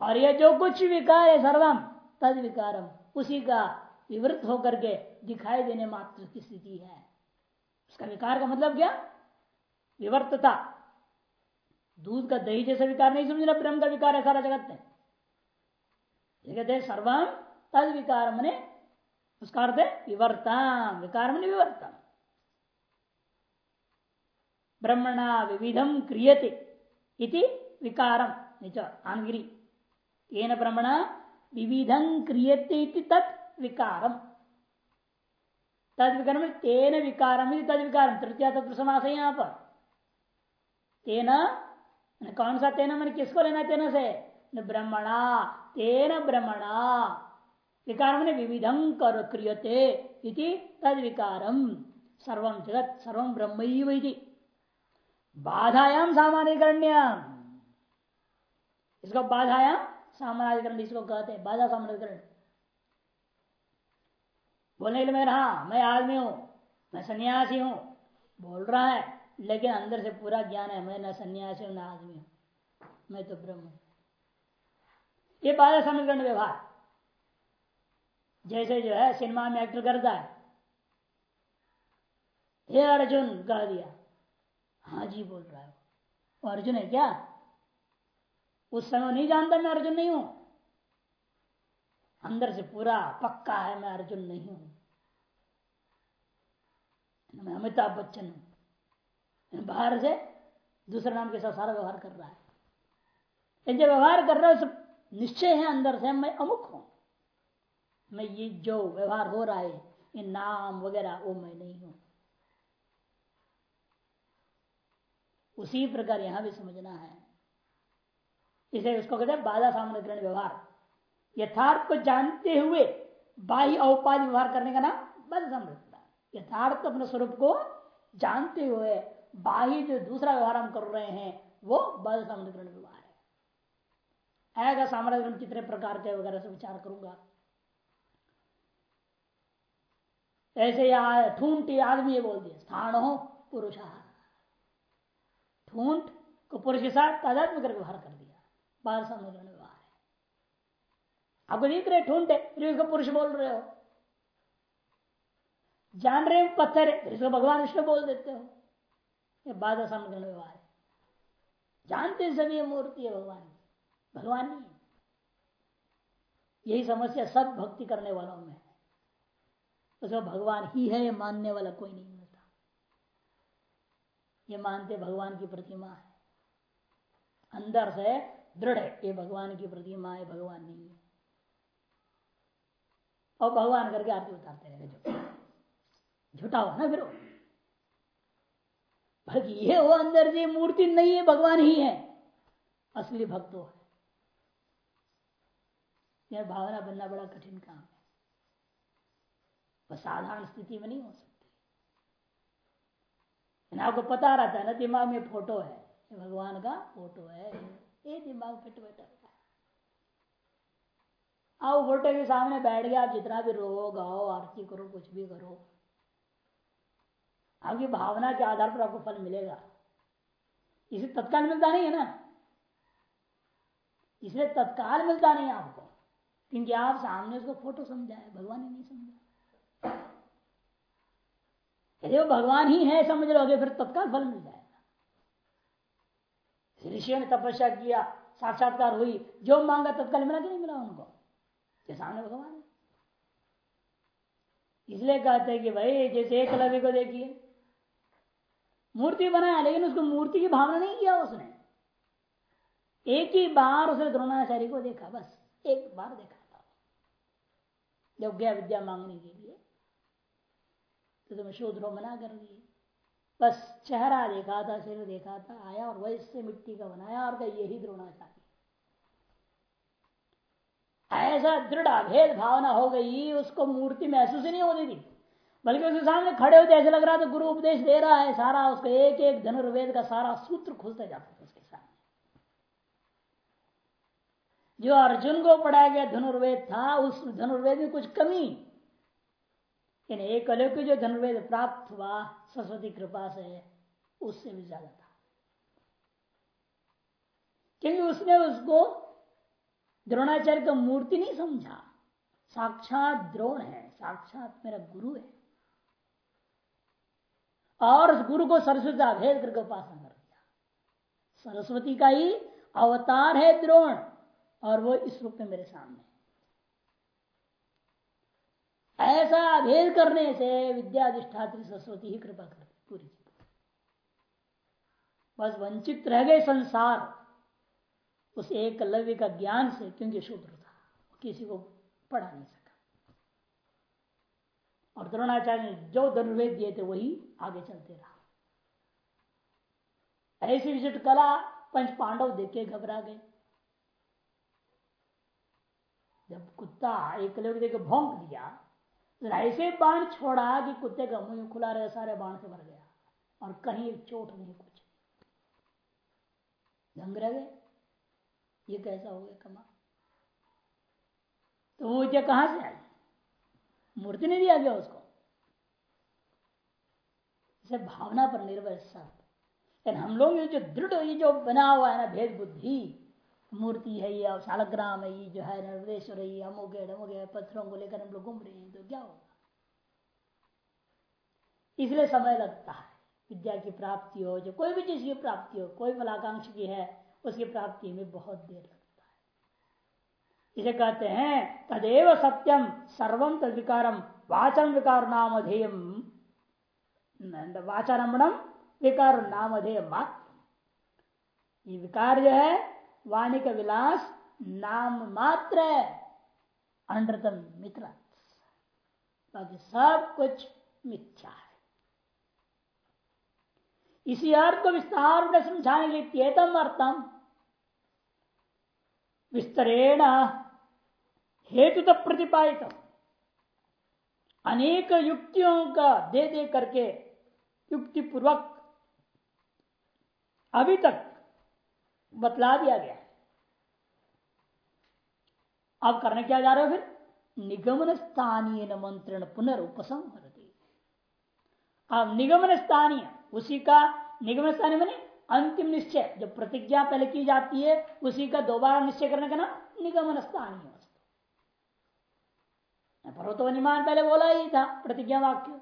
और यह जो कुछ विकार है सर्वम तद विकारम उसी का विवृत होकर के दिखाई देने मात्र की स्थिति है। उसका विकार का मतलब क्या? विवर्तता दूध का दही जैसा विकार नहीं समझना ब्रह्म का विकार है, सारा जगत में। कहते सर्वम तद विकार मने उसका अर्थ विवर्तम विकार मने विवर्तम ब्रह्मणा विविधम क्रियते इति विकारम आनगिरी। तेन ब्रह्मण विविधं क्रियते इति तत् विकारम तद विकारम तेन विकारम तद विकारम तृतीय तत्व समास है यहाँ पर। तेन कौन सा तेना? मैंने किसको लेना तेना से? ब्रह्मणा, तेन ब्रह्मणा। विकार मैंने विविधं कर क्रियते इति तद विकारम सर्व जगत, सर्व ब्रह्म बाधायाम सामान्यकरण्य। इसको बाधायाम सामान्यकरण, इसको कहते हैं बाधा सामान्यकरण। बोलने के लिए मैं रहा, मैं आदमी हूँ, मैं सन्यासी हूँ, बोल रहा है। लेकिन अंदर से पूरा ज्ञान है, मैं न सन्यासी हूँ, न आदमी हूँ। मैं तो ब्रह्म हूँ। ये बाधा समीकरण व्यवहार। जैसे जो है सिनेमा में एक्टर करता है। हे अर्जुन, कह दिया। हाँ जी, बोल रहा है। वो अर्जुन है क्या? उस समय नहीं जानता मैं अर्जुन नहीं हूँ। अंदर से पूरा पक्का है मैं अर्जुन नहीं हूँ। मैं अमिताभ बच्चन हूँ। बाहर से दूसरे नाम के साथ सारा व्यवहार कर रहा है। जो व्यवहार कर रहा है निश्चय है अंदर से मैं अमुक हूँ। मैं ये जो व्यवहार हो रहा है, ये नाम वगैरह वो मैं नहीं हूँ। उसी प्रकार यहाँ भी समझना है। इसे उसको कहते हैं बाधा सामान्य ग्रहण व्यवहार। यथार्थ को जानते हुए बाह्य औपाधि व्यवहार करने का नाम बाधा सामान्य यथार्थ अपने स्वरूप को जानते हुए बाह्य जो दूसरा व्यवहार हम कर रहे हैं, वो सामान्य ग्रहण व्यवहार है। आएगा ग्रहण कितने प्रकार के वगैरह से विचार करूँगा। ऐसे यहाँ ठूंठ आदमी बोल दिया स्थान हो पुरुष। ठूंठ को पुरुष के साथ तादात्म करके व्यवहार कर दिया बाल समुद्र व्यवहार है। आपको देख रहे ठूंठ है फिर उसको पुरुष बोल रहे हो। जान रहे हो पत्थर है भगवान विष्णु बोल देते हो। ये बाधा व्यवहार है। जानते सभी मूर्ति है भगवान की। भगवान नहीं यही समस्या सब भक्ति करने वालों में है। उसको भगवान ही है मानने वाला कोई नहीं मिलता ये मानते भगवान की प्रतिमा है। अंदर से दृढ़ ये भगवान की प्रतिमा है, भगवान नहीं है। और भगवान करके आरती उतारते रहेगा झूठा हुआ ना फिर बल्कि ये वो अंदर से मूर्ति नहीं है, भगवान ही है। असली भक्त है। यह भावना बनना बड़ा कठिन काम है। वह साधारण स्थिति में नहीं हो सकता। आपको पता रहता है ना, दिमाग में फ़ोटो है। भगवान का फ़ोटो है। ये दिमाग फिट बैठा रहता है। फ़ोटो के सामने बैठ गया आप जितना भी रो गाओ, आरती करो, कुछ भी करो। आपकी भावना के आधार पर आपको फल मिलेगा। इसे तत्काल मिलता नहीं है ना? इसलिए तत्काल मिलता नहीं आपको। क्योंकि आप सामने उसको फ़ोटो समझाए, भगवान ही नहीं समझा यदि वो भगवान ही है, समझ लोगे, फिर तत्काल फल मिल जाएगा। ऋषियों ने तपस्या किया, साक्षात्कार हुई, जो मांगा तत्काल मिला कि नहीं मिला उनको? ये सामने भगवान है। इसलिए कहते हैं कि भाई, जैसे एक लवे को देखिए मूर्ति बनाया, लेकिन उसको मूर्ति की भावना नहीं किया उसने। एक ही बार उसने द्रोणाचार्य को देखा, बस एक बार देखा था। जब गया विद्या मांगने के लिए। तो तुम शोधरो मना कर दिए बस चेहरा देखा था शरीर देखा था, आया और वैसे मिट्टी का बनाया और यही द्रोणाचार्य ऐसा दृढ़ अभेद भावना हो गई, उसको मूर्ति महसूस ही नहीं होती थी। बल्कि उसके सामने खड़े होते, ऐसे लग रहा था गुरु उपदेश दे रहा है सारा, उसको एक एक धनुर्वेद का सारा सूत्र खुलता जाता था उसके सामने। जो अर्जुन को पढ़ाया गया धनुर्वेद था, उस धनुर्वेद में कुछ कमी। एक अलग जो धनुर्वेद प्राप्त हुआ, सरस्वती कृपा से, उससे भी ज़्यादा था। क्योंकि उसने उसको द्रोणाचार्य का मूर्ति नहीं समझा। साक्षात द्रोण है, साक्षात मेरा गुरु है। और उस गुरु को सरस्वती अभेद करके उपासना कर दिया। सरस्वती का ही अवतार है द्रोण, और वो इस रूप में मेरे सामने ऐसा अभेद करने से विद्याधिष्ठात्री सरस्वती ही कृपा करती पूरी बस वंचित रह गए संसार उस एक लव्य का ज्ञान से, क्योंकि शूद्र था किसी को पढ़ा नहीं सका और द्रोणाचार्य ने जो धनुर्वेद दिए थे वही आगे चलते रहा। ऐसी विशिष्ट कला पंच पांडव देख के घबरा गए। जब कुत्ता एक देख भोंक दिया तो ऐसे बाण छोड़ा कि कुत्ते का मुँह खुला रहे, सारे बाण से भर गया और कहीं चोट नहीं कुछ दंग रह गए। ये कैसा हो गया कमा तो वो कहाँ से आई? मूर्ति नहीं दिया गया उसको। इसे भावना पर निर्भर सब। लेकिन हम लोग ये जो दृढ़, ये जो बना हुआ है ना भेद बुद्धि, मूर्ति है ये शालग्राम है ये जो है निर्देश्वर है अमुक है अमुक है पत्थरों को लेकर हम लोग घूम रहे हैं तो क्या होगा? इसलिए समय लगता है। विद्या की प्राप्ति हो, जो कोई भी चीज़ की प्राप्ति हो, कोई फलाकांक्ष की है, उसकी प्राप्ति में बहुत देर लगता इसे कहते हैं, तदेव सत्यम सर्वम तद विकारम वाचन विकार नाम अधेयम वाचारम्भम विकार नाम अधेय मात्र ये विकार जो है वाणी का विलास, नाम मात्र अंडतम मित्र। बाकी सब कुछ मिथ्या है। इसी अर्थ को विस्तार में समझाने के लिए तेतम अर्थम। विस्तरेण हेतु तो प्रतिपादित अनेक युक्तियों का दे दे करके युक्ति पूर्वक अभी तक बतला दिया गया अब करने क्या जा रहे हो फिर? निगमन स्थानीय मंत्रण पुनर्उपसंहरती अब निगमन स्थानीय, उसी का निगमन स्थानीय मैंने अंतिम निश्चय, जो प्रतिज्ञा पहले की जाती है, उसी का दोबारा निश्चय करने का नाम निगमन स्थानीय। पर्वतवनिमान पहले बोला ही था प्रतिज्ञा वाक्य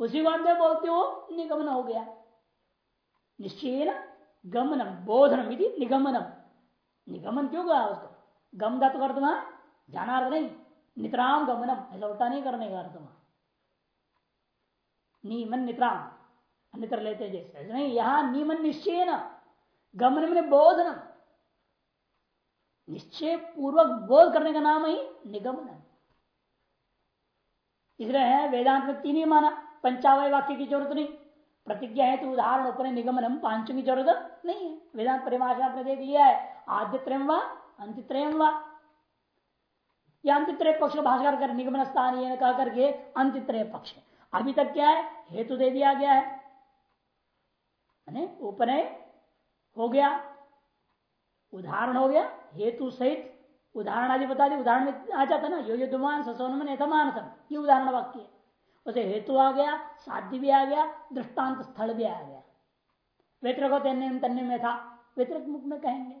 उसी को अंदर बोलते हो, निगमन हो गया। निश्चय गमनम, बोधनम यदि निगमनम। निगमन क्यों कहा उसको? गम धातु कर तुम जाना अर्थ नहीं। नितराम गमनम, ऐसा नहीं करने का अर्थ निमन नितराम अन्यत्र लेते जैसे। नहीं, यहाँ नियमन निश्चय न गमन में बोधन निश्चय पूर्वक बोध करने का नाम ही निगमन इसलिए है, वेदांत में तीन ही माना। पंचावय वाक्य की ज़रूरत नहीं। प्रतिज्ञा है तो उदाहरण ऊपर निगमनम, पाँचों की ज़रूरत नहीं है। वेदांत परिभाषा आपने देख लिया है आद्य त्रयम व अंतित्रयम व। या अंतित्रय पक्ष का भाषा कर, निगमन स्थानीय कह करके अंतित्रय पक्ष। अभी तक क्या है? हेतु दे दिया गया है। उपनय हो गया। उदाहरण हो गया, हेतु सहित। उदाहरण आदि बता दी उदाहरण में आ जाता ना यो यो दुमान, ससोनमन, यथमानसम। ये उदाहरण वाक्य उसे हेतु आ गया, साध्य भी आ गया, दृष्टांत स्थल भी आ गया। व्यतिरक तन्य तन्य में था व्यतिरक मुख में कहेंगे,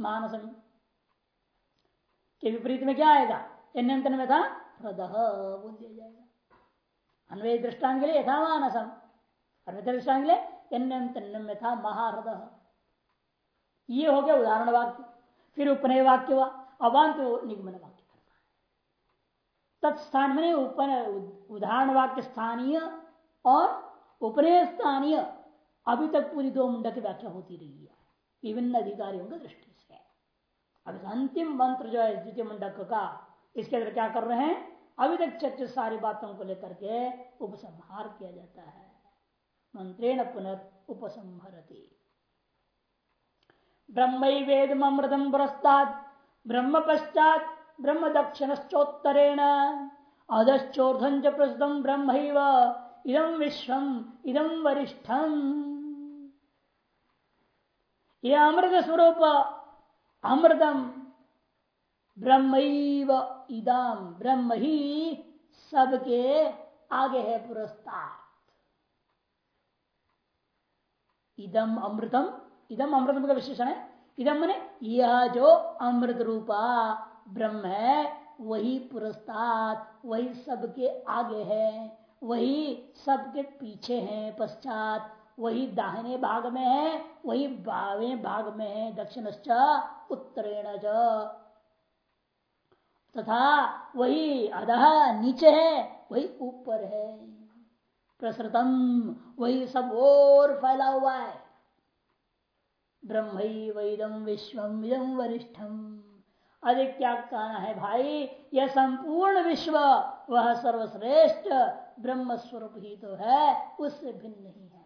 मानसम। के विपरीत में क्या आएगा? तन्यंतन में था हृदय बोल दिया जाएगा। अन्वय दृष्टांत के लिए यथा मानसम। दृष्टांत के लिए तन्यम था महारथ ये हो गया उदाहरण वाक्य। फिर उपनय वाक्य हुआ। अवान्त निगमन वाक्य तत्स्थान में उदाहरण वाक्य स्थानीय और उपनय स्थानीय। अभी तक पूरी दो मुंडा की व्याख्या होती रही है। विभिन्न अधिकारियों की दृष्टि से। अब अंतिम मंत्र जो है द्वितीय मुंडक का, इसके अंदर क्या कर रहे हैं? अभी तक चर्चित सारी बातों को लेकर के उपसंहार किया जाता है। मंत्रेण पुनः उपसंहरती। ब्रह्म वेदमृतम पुरस्ताद ब्रह्म पश्चात ब्रह्म दक्षिणश्चोत्तरेण अधश्चोर्धन च प्रस्तुतम ब्रह्म इदम विश्वम इदम वरिष्ठम। ये अमृत स्वरूप अमृतम ब्रह्म इदम ब्रह्म ही सबके आगे है पुरस्तार इदम अमृतम इदम अमृतम का विशेषण है इदम मने यह जो अमृत रूपा ब्रह्म है, वही पुरस्ताद, वही सबके आगे है, वही सबके पीछे है पश्चात, वही दाहिने भाग में है, वही बावे भाग में है दक्षिण उत्तरेण तथा वही अधः नीचे है, वही ऊपर है। प्रसृतम, वही सब और फैला हुआ है। ब्रह्म वैदम विश्वम इदम वरिष्ठम। अधिक क्या कहना है, भाई, यह संपूर्ण विश्व, वह सर्वश्रेष्ठ ब्रह्म स्वरूप ही तो है, उससे भिन्न नहीं है।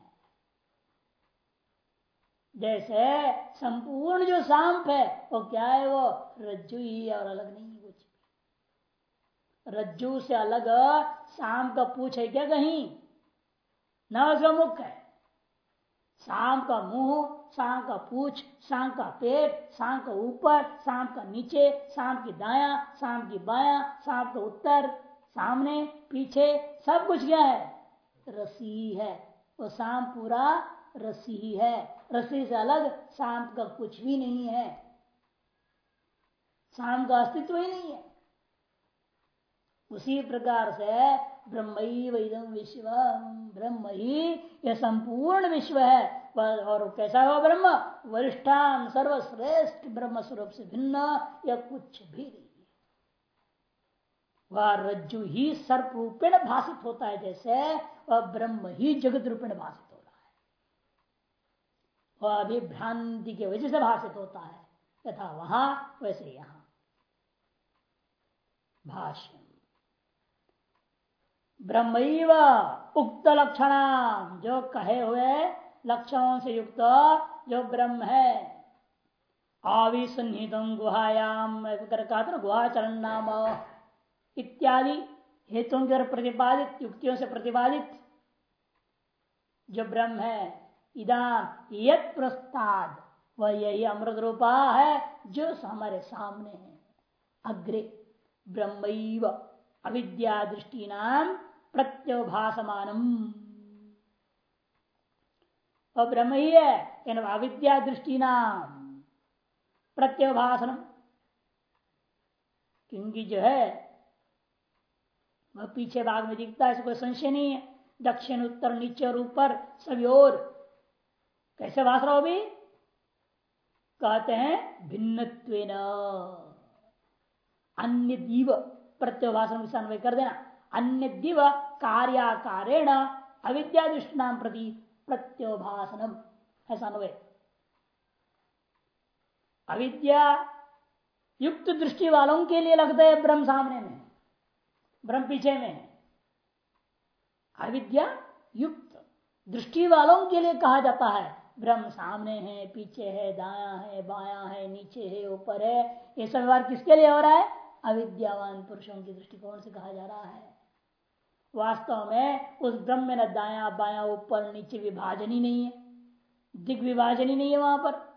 जैसे संपूर्ण जो सांप है, वो क्या है वो? रज्जु ही और अलग नहीं कुछ रज्जु से अलग सांप का पूछ है क्या कहीं? न उसका मुख है। सांप का मुँह सांप का पूछ सांप का पेट सांप का ऊपर सांप का नीचे सांप की दाया सांप की बाया सांप का उत्तर, सामने, पीछे, सब कुछ क्या है? रसी है वो सांप पूरा रसी ही है। रसी से अलग सांप का कुछ भी नहीं है। सांप का अस्तित्व ही नहीं है। उसी प्रकार से ब्रह्म इदम विश्व। ब्रह्म ही यह संपूर्ण विश्व है। और कैसा हुआ ब्रह्म? वरिष्ठान, सर्वश्रेष्ठ, ब्रह्म स्वरूप से भिन्न या कुछ भी नहीं वह रज्जु ही सर्प रूपेण भाषित होता है, जैसे वह ब्रह्म ही जगत रूपेण भाषित हो रहा है। वह अभी भ्रांति की वजह से भाषित होता है, यथा वहाँ, वैसे यहाँ। भाष्य ब्रह्म उक्त लक्षण जो कहे हुए लक्षणों से युक्त जो ब्रह्म है। आविसन्निहित गुहायाम कहा गुहाचरण नाम। इत्यादि हेतुओं के प्रतिपादित, युक्तियों से प्रतिपादित जो ब्रह्म है इदाम यत प्रस्ताद। वह यही अमृत रूपा है जो हमारे सामने है। अग्रे ब्रह्म अविद्या दृष्टि नाम प्रत्योभासमानम और ब्रह्म ही है अविद्या दृष्टि नाम प्रत्योभाषण क्योंकि जो है, वह पीछे भाग में दिखता है कोई संशय नहीं है। दक्षिण, उत्तर, नीचे और ऊपर, सभी और कैसे भाष रहा हो भी कहते हैं भिन्नत्व अन्य दीव प्रत्योभाषण से अन्वय कर देना। अन्य दिव, कार्याकारेण अविद्या दृष्टि नाम प्रति प्रत्योभाषणम ऐसा अनुभव अविद्या युक्त दृष्टि वालों के लिए लगता है ब्रह्म सामने में ब्रह्म पीछे में अविद्या युक्त दृष्टि वालों के लिए कहा जाता है, ब्रह्म सामने है, पीछे है, दाया है, बाया है, नीचे है, ऊपर है। ये सब किसके लिए हो रहा है? अविद्यावान पुरुषों की दृष्टिकोण से कहा जा रहा है? वास्तव में उस ब्रह्म में न दाया बाया ऊपर नीचे विभाजन ही नहीं है। दिग विभाजन ही नहीं है वहाँ पर।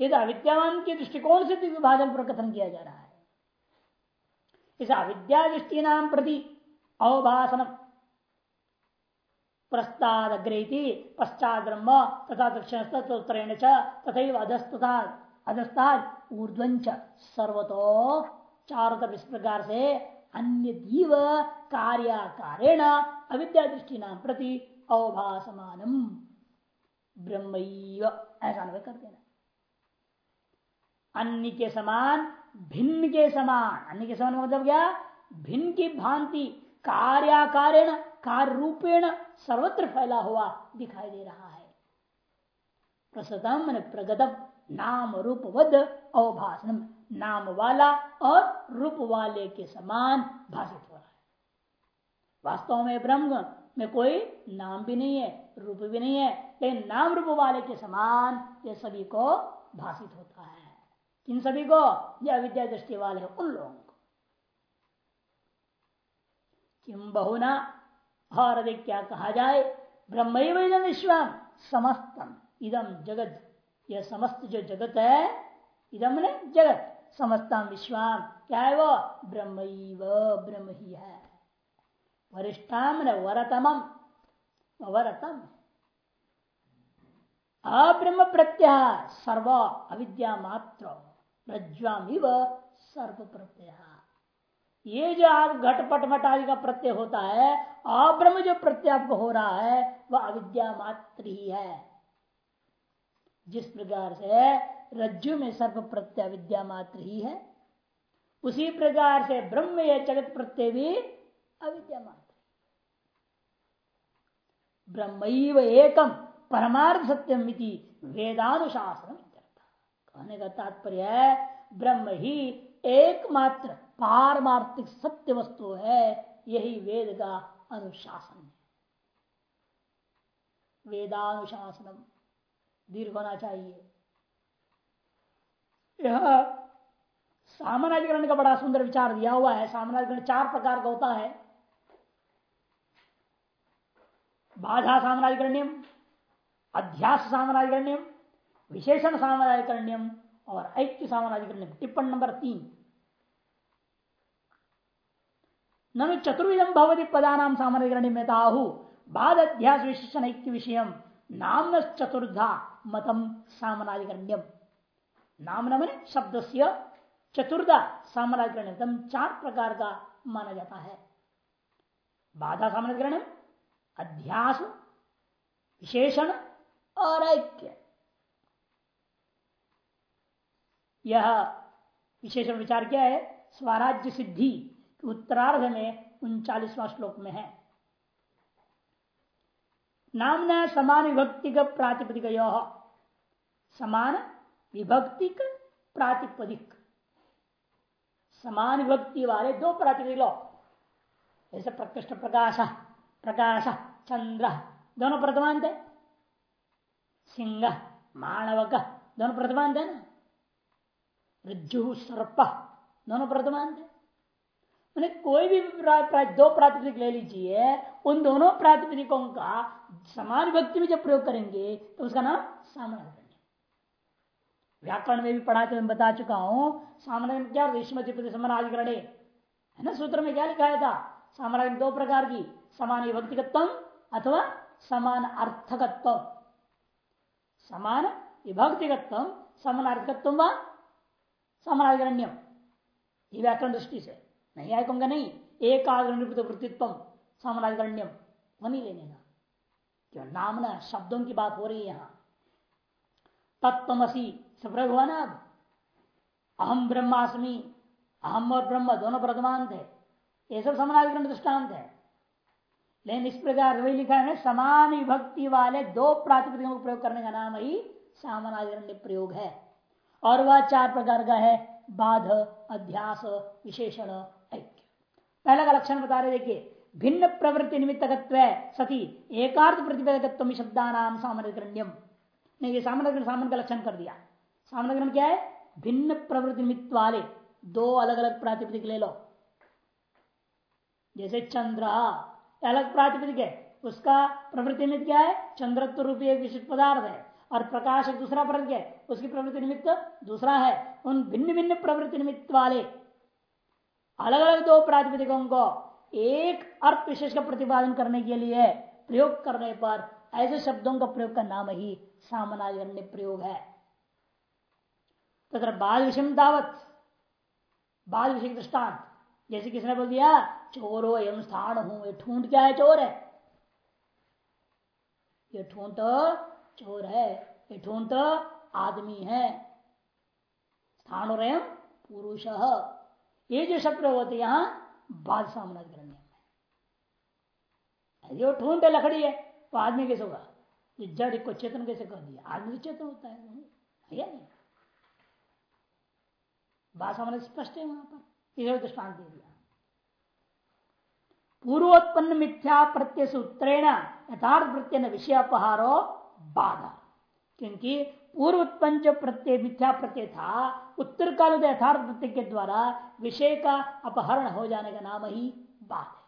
यदि अविद्यावान के दृष्टिकोण से दिग विभाजन पर कथन किया जा रहा है। इस अविद्या दृष्टि नाम प्रति अवभाषण प्रस्ताद अग्रही पश्चात ब्रह्म तथा दक्षिण तथा अधस्तता अधस्ताद ऊर्ध्वंच सर्वतो चारों तरफ़ इस प्रकार से अन्य जीव कार्याकारेण अविद्या दृष्टि नाम प्रति अवभासमान ब्रह्म ऐसा अनुभव कर देना। अन्य के समान, भिन्न के समान, अन्य के समान मतलब क्या? भिन्न की भांति कार्याण कार्य रूपेण सर्वत्र फैला हुआ दिखाई दे रहा है। प्रसतम, प्रगतम, नाम रूपवद अवभाषण नाम वाला और रूप वाले के समान भाषित हो रहा है। वास्तव में ब्रह्म में कोई नाम भी नहीं है, रूप भी नहीं है, लेकिन नाम रूप वाले के समान ये सभी को भाषित होता है। किन सभी को? यह विद्या दृष्टि वाले उन लोगों को। किम बहुना? और अधिक क्या कहा जाए? ब्रह्म विश्वाम समस्तम इदम जगत। यह समस्त जो जगत है इदम ने जगत। समस्तम विश्वाम क्या है वो? ब्रह्म ब्रह्म ही। है वरिष्ठाम वरतम। वरतम अब्रह्म प्रत्यय सर्व अविद्या मात्र रज्वाम सर्व प्रत्यय ये जो आप घटपट मट आदि का प्रत्यय होता है, अब्रह्म जो प्रत्यय आपको हो रहा है, वह अविद्या मात्र ही है। जिस प्रकार से रज्जु में सर्व प्रत्यय विद्या मात्र ही है। उसी प्रकार से ब्रह्म या जगत प्रत्यय भी अविद्या मात्र ब्रह्म एकम परमार्थ सत्यम वेदानुशासन कहने का तात्पर्य है, ब्रह्म ही एकमात्र पारमार्थिक सत्य वस्तु है, यही वेद का अनुशासन है। वेदानुशासनम दीर्घ होना चाहिए। यह सामानाधिकरण का बड़ा सुंदर विचार दिया हुआ है। सामानाधिकरण चार प्रकार का होता है। बाधा सामनाधिकरण्यम अध्यास सामनाधिकरण्यम विशेषण सामनाधिकरण्यम और ऐक्य सामनाधिकरण्यम टिप्पण नंबर तीन। ननु चतुर्विधम भवती पदा नाम सामनाधिकरण्यम में ताहु बाद अध्यास विशेषण, ऐक्य विषय नाम चतुर्धा मतम सामनाधिकरण्यम नाम न मैंने शब्द से चतुर्दा सामनाधिकरण चार प्रकार का माना जाता है। बाधा सामनाधिकरण अध्यास, विशेषण और ऐक्य यह विशेषण विचार क्या है? स्वराज्य सिद्धि उत्तरार्ध में उनचालीसवां श्लोक में है। नामना समान विभक्ति का प्रातिपदिक समान विभक्ति का प्रातिपदिक समान विभक्ति वाले दो प्रातिपदिक लो जैसे प्रकृष्ट प्रकाश प्रकाश, चंद्र, दोनों प्रथमांत है सिंह माणवक दोनों प्रथमांत है ना। रज्जु सर्प, दोनों प्रथमांत है मैंने कोई भी दो प्रातिपदिक ले लीजिए, उन दोनों प्रातिपदिकों का समान व्यक्ति में जब प्रयोग करेंगे तो उसका नाम सामान्य व्याकरण में भी पढ़ाते हुए बता चुका हूँ। सामान्य क्या समानाधिकरण है ना? सूत्र में क्या लिखा था? सामान्य दो प्रकार की। समान विभक्तिगत अथवा समान अर्थकत्व समान विभक्तिगत समान अर्थकत्व व समानाधिकरण्यम ये व्याकरण दृष्टि से। नहीं आए कहूँगा नहीं। एक वृत्तित्व समानाधिकरण्यम वो नहीं लेने का। क्यों? नाम ना, शब्दों की बात हो रही है यहाँ। तत्वसी सप्रयोग हुआ ना अब। अहम ब्रह्मास्मि, अहम और ब्रह्म दोनों प्रथमांत है ये सब समानाधिकरण दृष्टांत है। लेकिन इस प्रकार वही लिखा है समान विभक्ति वाले दो प्रातिपदिकों को प्रयोग करने का नाम ही सामानाधिकरण प्रयोग है। और वह चार प्रकार का है, बाध, अध्यास, विशेषण, ऐक्य। पहला का लक्षण बता रहे देखिए, भिन्न प्रवृत्ति निमित्त सती, एकार्थ प्रतिपदकत्व शब्दा नाम सामान्यकरण्यम नहीं, ये सामान्य सामान्य का लक्षण कर दिया। सामान्य क्या है? भिन्न प्रवृत्ति निमित्त वाले दो अलग अलग प्रातिपदिक ले लो। जैसे चंद्र अलग प्रातिपदिक है। उसका प्रवृत्ति निमित्त क्या है? चंद्रत्व रूपी एक विशिष्ट पदार्थ है। और प्रकाश एक दूसरा प्रवृत्ति है। उसकी प्रवृत्ति निमित्त दूसरा है। उन भिन्न भिन्न प्रवृत्ति निमित्त वाले अलग अलग दो प्रातिपदिकों को एक अर्थ विशेष का प्रतिपादन करने के लिए प्रयोग करने पर ऐसे शब्दों का प्रयोग का नाम ही सामनाजन्य प्रयोग है। तथा बाल विषम दावत बाल विषय दृष्टांत जैसे किसने बोल दिया? चोर हो एवं स्थान हूँ ये क्या है? चोर है। ये ठूंठ चोर है। ये ठूंठ आदमी है। स्थान और एवं पुरुष। ये जो शब्द होते यहाँ बाद सामना ग्रहण में जो ठूंठ लकड़ी है। तो आदमी कैसे होगा? जड़ को चेतन कैसे कर दिया? आदमी तो चेतन होता है। या नहीं बात सामने स्पष्ट है वहाँ पर। इधर दृष्टांत दे दिया। पूर्वोत्पन्न मिथ्या प्रत्यय सूत्रेण यथार्थ प्रत्यय विषय अपहारो बाधा। क्योंकि पूर्व उत्पन्न प्रत्यय, मिथ्या प्रत्यय था, उत्तर काल यथार्थ प्रत्यय के द्वारा विषय का अपहरण हो जाने का नाम ही बात है।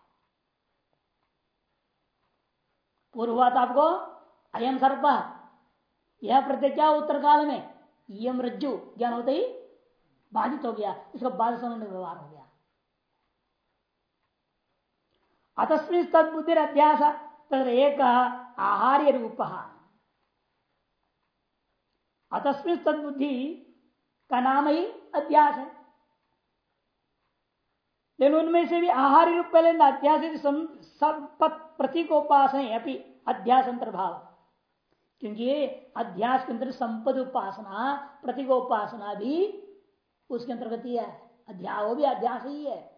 पूर्व हुआ था आपको अयम सर्प। यह प्रत्यय क्या उत्तर काल में? यम रज्जु ज्ञान होते ही बाधित हो गया, इसका बाध समय व्यवहार हो गया। अतस्मिन तदबुद्धि अध्यास एक आहार्य रूप। अतस्मिन तदबुद्धि का नाम ही अध्यास है। लेकिन उनमें से भी आहार रूप पहले अध्यास प्रतीकोपासन अपनी अध्यास अंतर्भाव। क्योंकि अध्यास के अंदर संपद उपासना प्रतीकोपासना भी उसके अंतर्गत ही है। अध्याय, वो भी अध्यास ही है।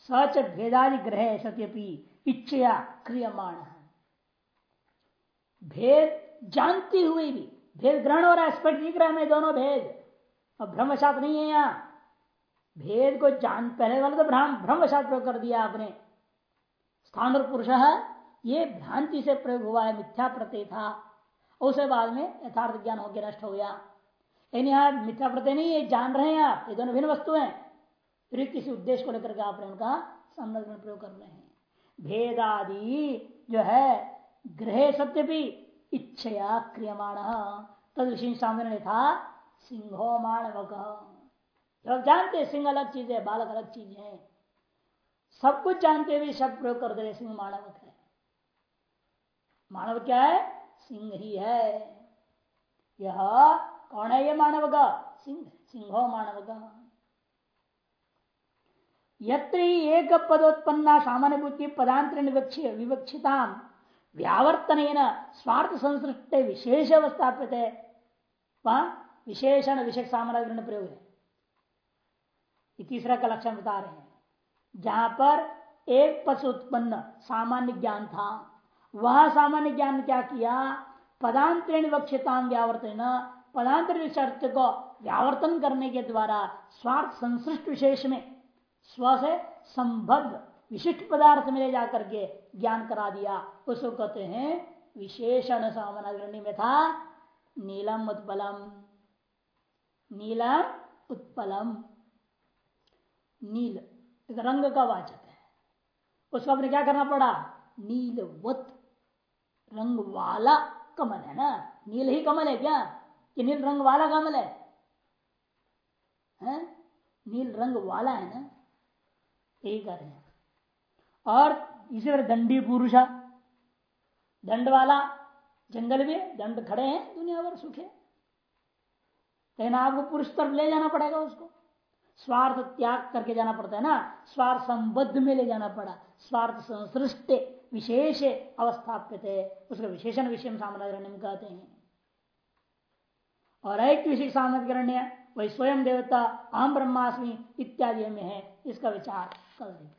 सच भेदादि ग्रह सत्यपि इच्छया क्रियमाण भेद जानते हुए भी, भेद ग्रहण हो रहा है, स्पष्ट दिख रहा है मैं दोनों भेद। अब ब्रह्मशात नहीं है यहाँ। भेद को जान, पहले वाले तो भ्रम ब्रह्मशात प्रयोग कर दिया आपने। स्थान और पुरुष ये भ्रांति से प्रयोग हुआ है, मिथ्या प्रत्यय था। उसे बाद में यथार्थ ज्ञान होकर नष्ट हो गया। लेकिन यहाँ मिथ्या प्रत्यय नहीं है जान रहे हैं आप। ये दोनों भिन्न वस्तु हैं। फिर किसी उद्देश्य को लेकर के आपने उनका संलग्न प्रयोग कर रहे हैं। भेदादि जो है, ग्रह सत्य भी इच्छया क्रियमाण। तद विषय सामने था सिंहो मानवक। जब जानते सिंह अलग चीज़ है, बालक अलग चीज़ है। सब कुछ जानते हुए शब्द प्रयोग कर दे सिंह मानवक है। मानव क्या है? सिंह ही है। यह कौन है ये मानव का सिंह सिंहो मानव का यत्र एक पदोत्पन्ना सामान्य बुद्धि पदांतर विवक्षिता व्यावर्तन स्वार्थ संसृष्ट विशेष अवस्था वहाँ विशेषण विशेष सामान्य प्रयोग है तीसरा का लक्षण बता रहे हैं जहाँ पर एक पद उत्पन्न सामान्य ज्ञान था वह सामान्य ज्ञान क्या किया पदांतरण विवक्षिता व्यावर्तन पदांतर विषय को व्यावर्तन करने के द्वारा स्वार्थ संसृष्ट विशेष में, स्व से संबद्ध विशिष्ट पदार्थ में ले जाकर के ज्ञान करा दिया। उसको कहते हैं विशेषण सामान्य में था नीलम उत्पलम। नीलम उत्पलम। नील रंग का वाचक है। उसको अपने क्या करना पड़ा? नीलवत। रंग वाला कमल है ना? नील ही कमल है क्या? कि नील रंग वाला कमल है, है? नील रंग वाला है ना? यही कर रहे हैं। और इसी तरह दंडी पुरुष दंड वाला जंगल में दंड खड़े हैं दुनिया भर सुखे। लेकिन आपको पुरुष तरफ़ ले जाना पड़ेगा उसको। स्वार्थ त्याग करके जाना पड़ता है ना। स्वार्थ संबद्ध में ले जाना पड़ा। स्वार्थ संसृष्ट विशेष अवस्थापित है उसका विशेषण विषय सामान्य कहते हैं। और एक विशेष सामग्रण्य वही स्वयं देवता, आम ब्रह्मास्मि इत्यादि में है, इसका विचार कर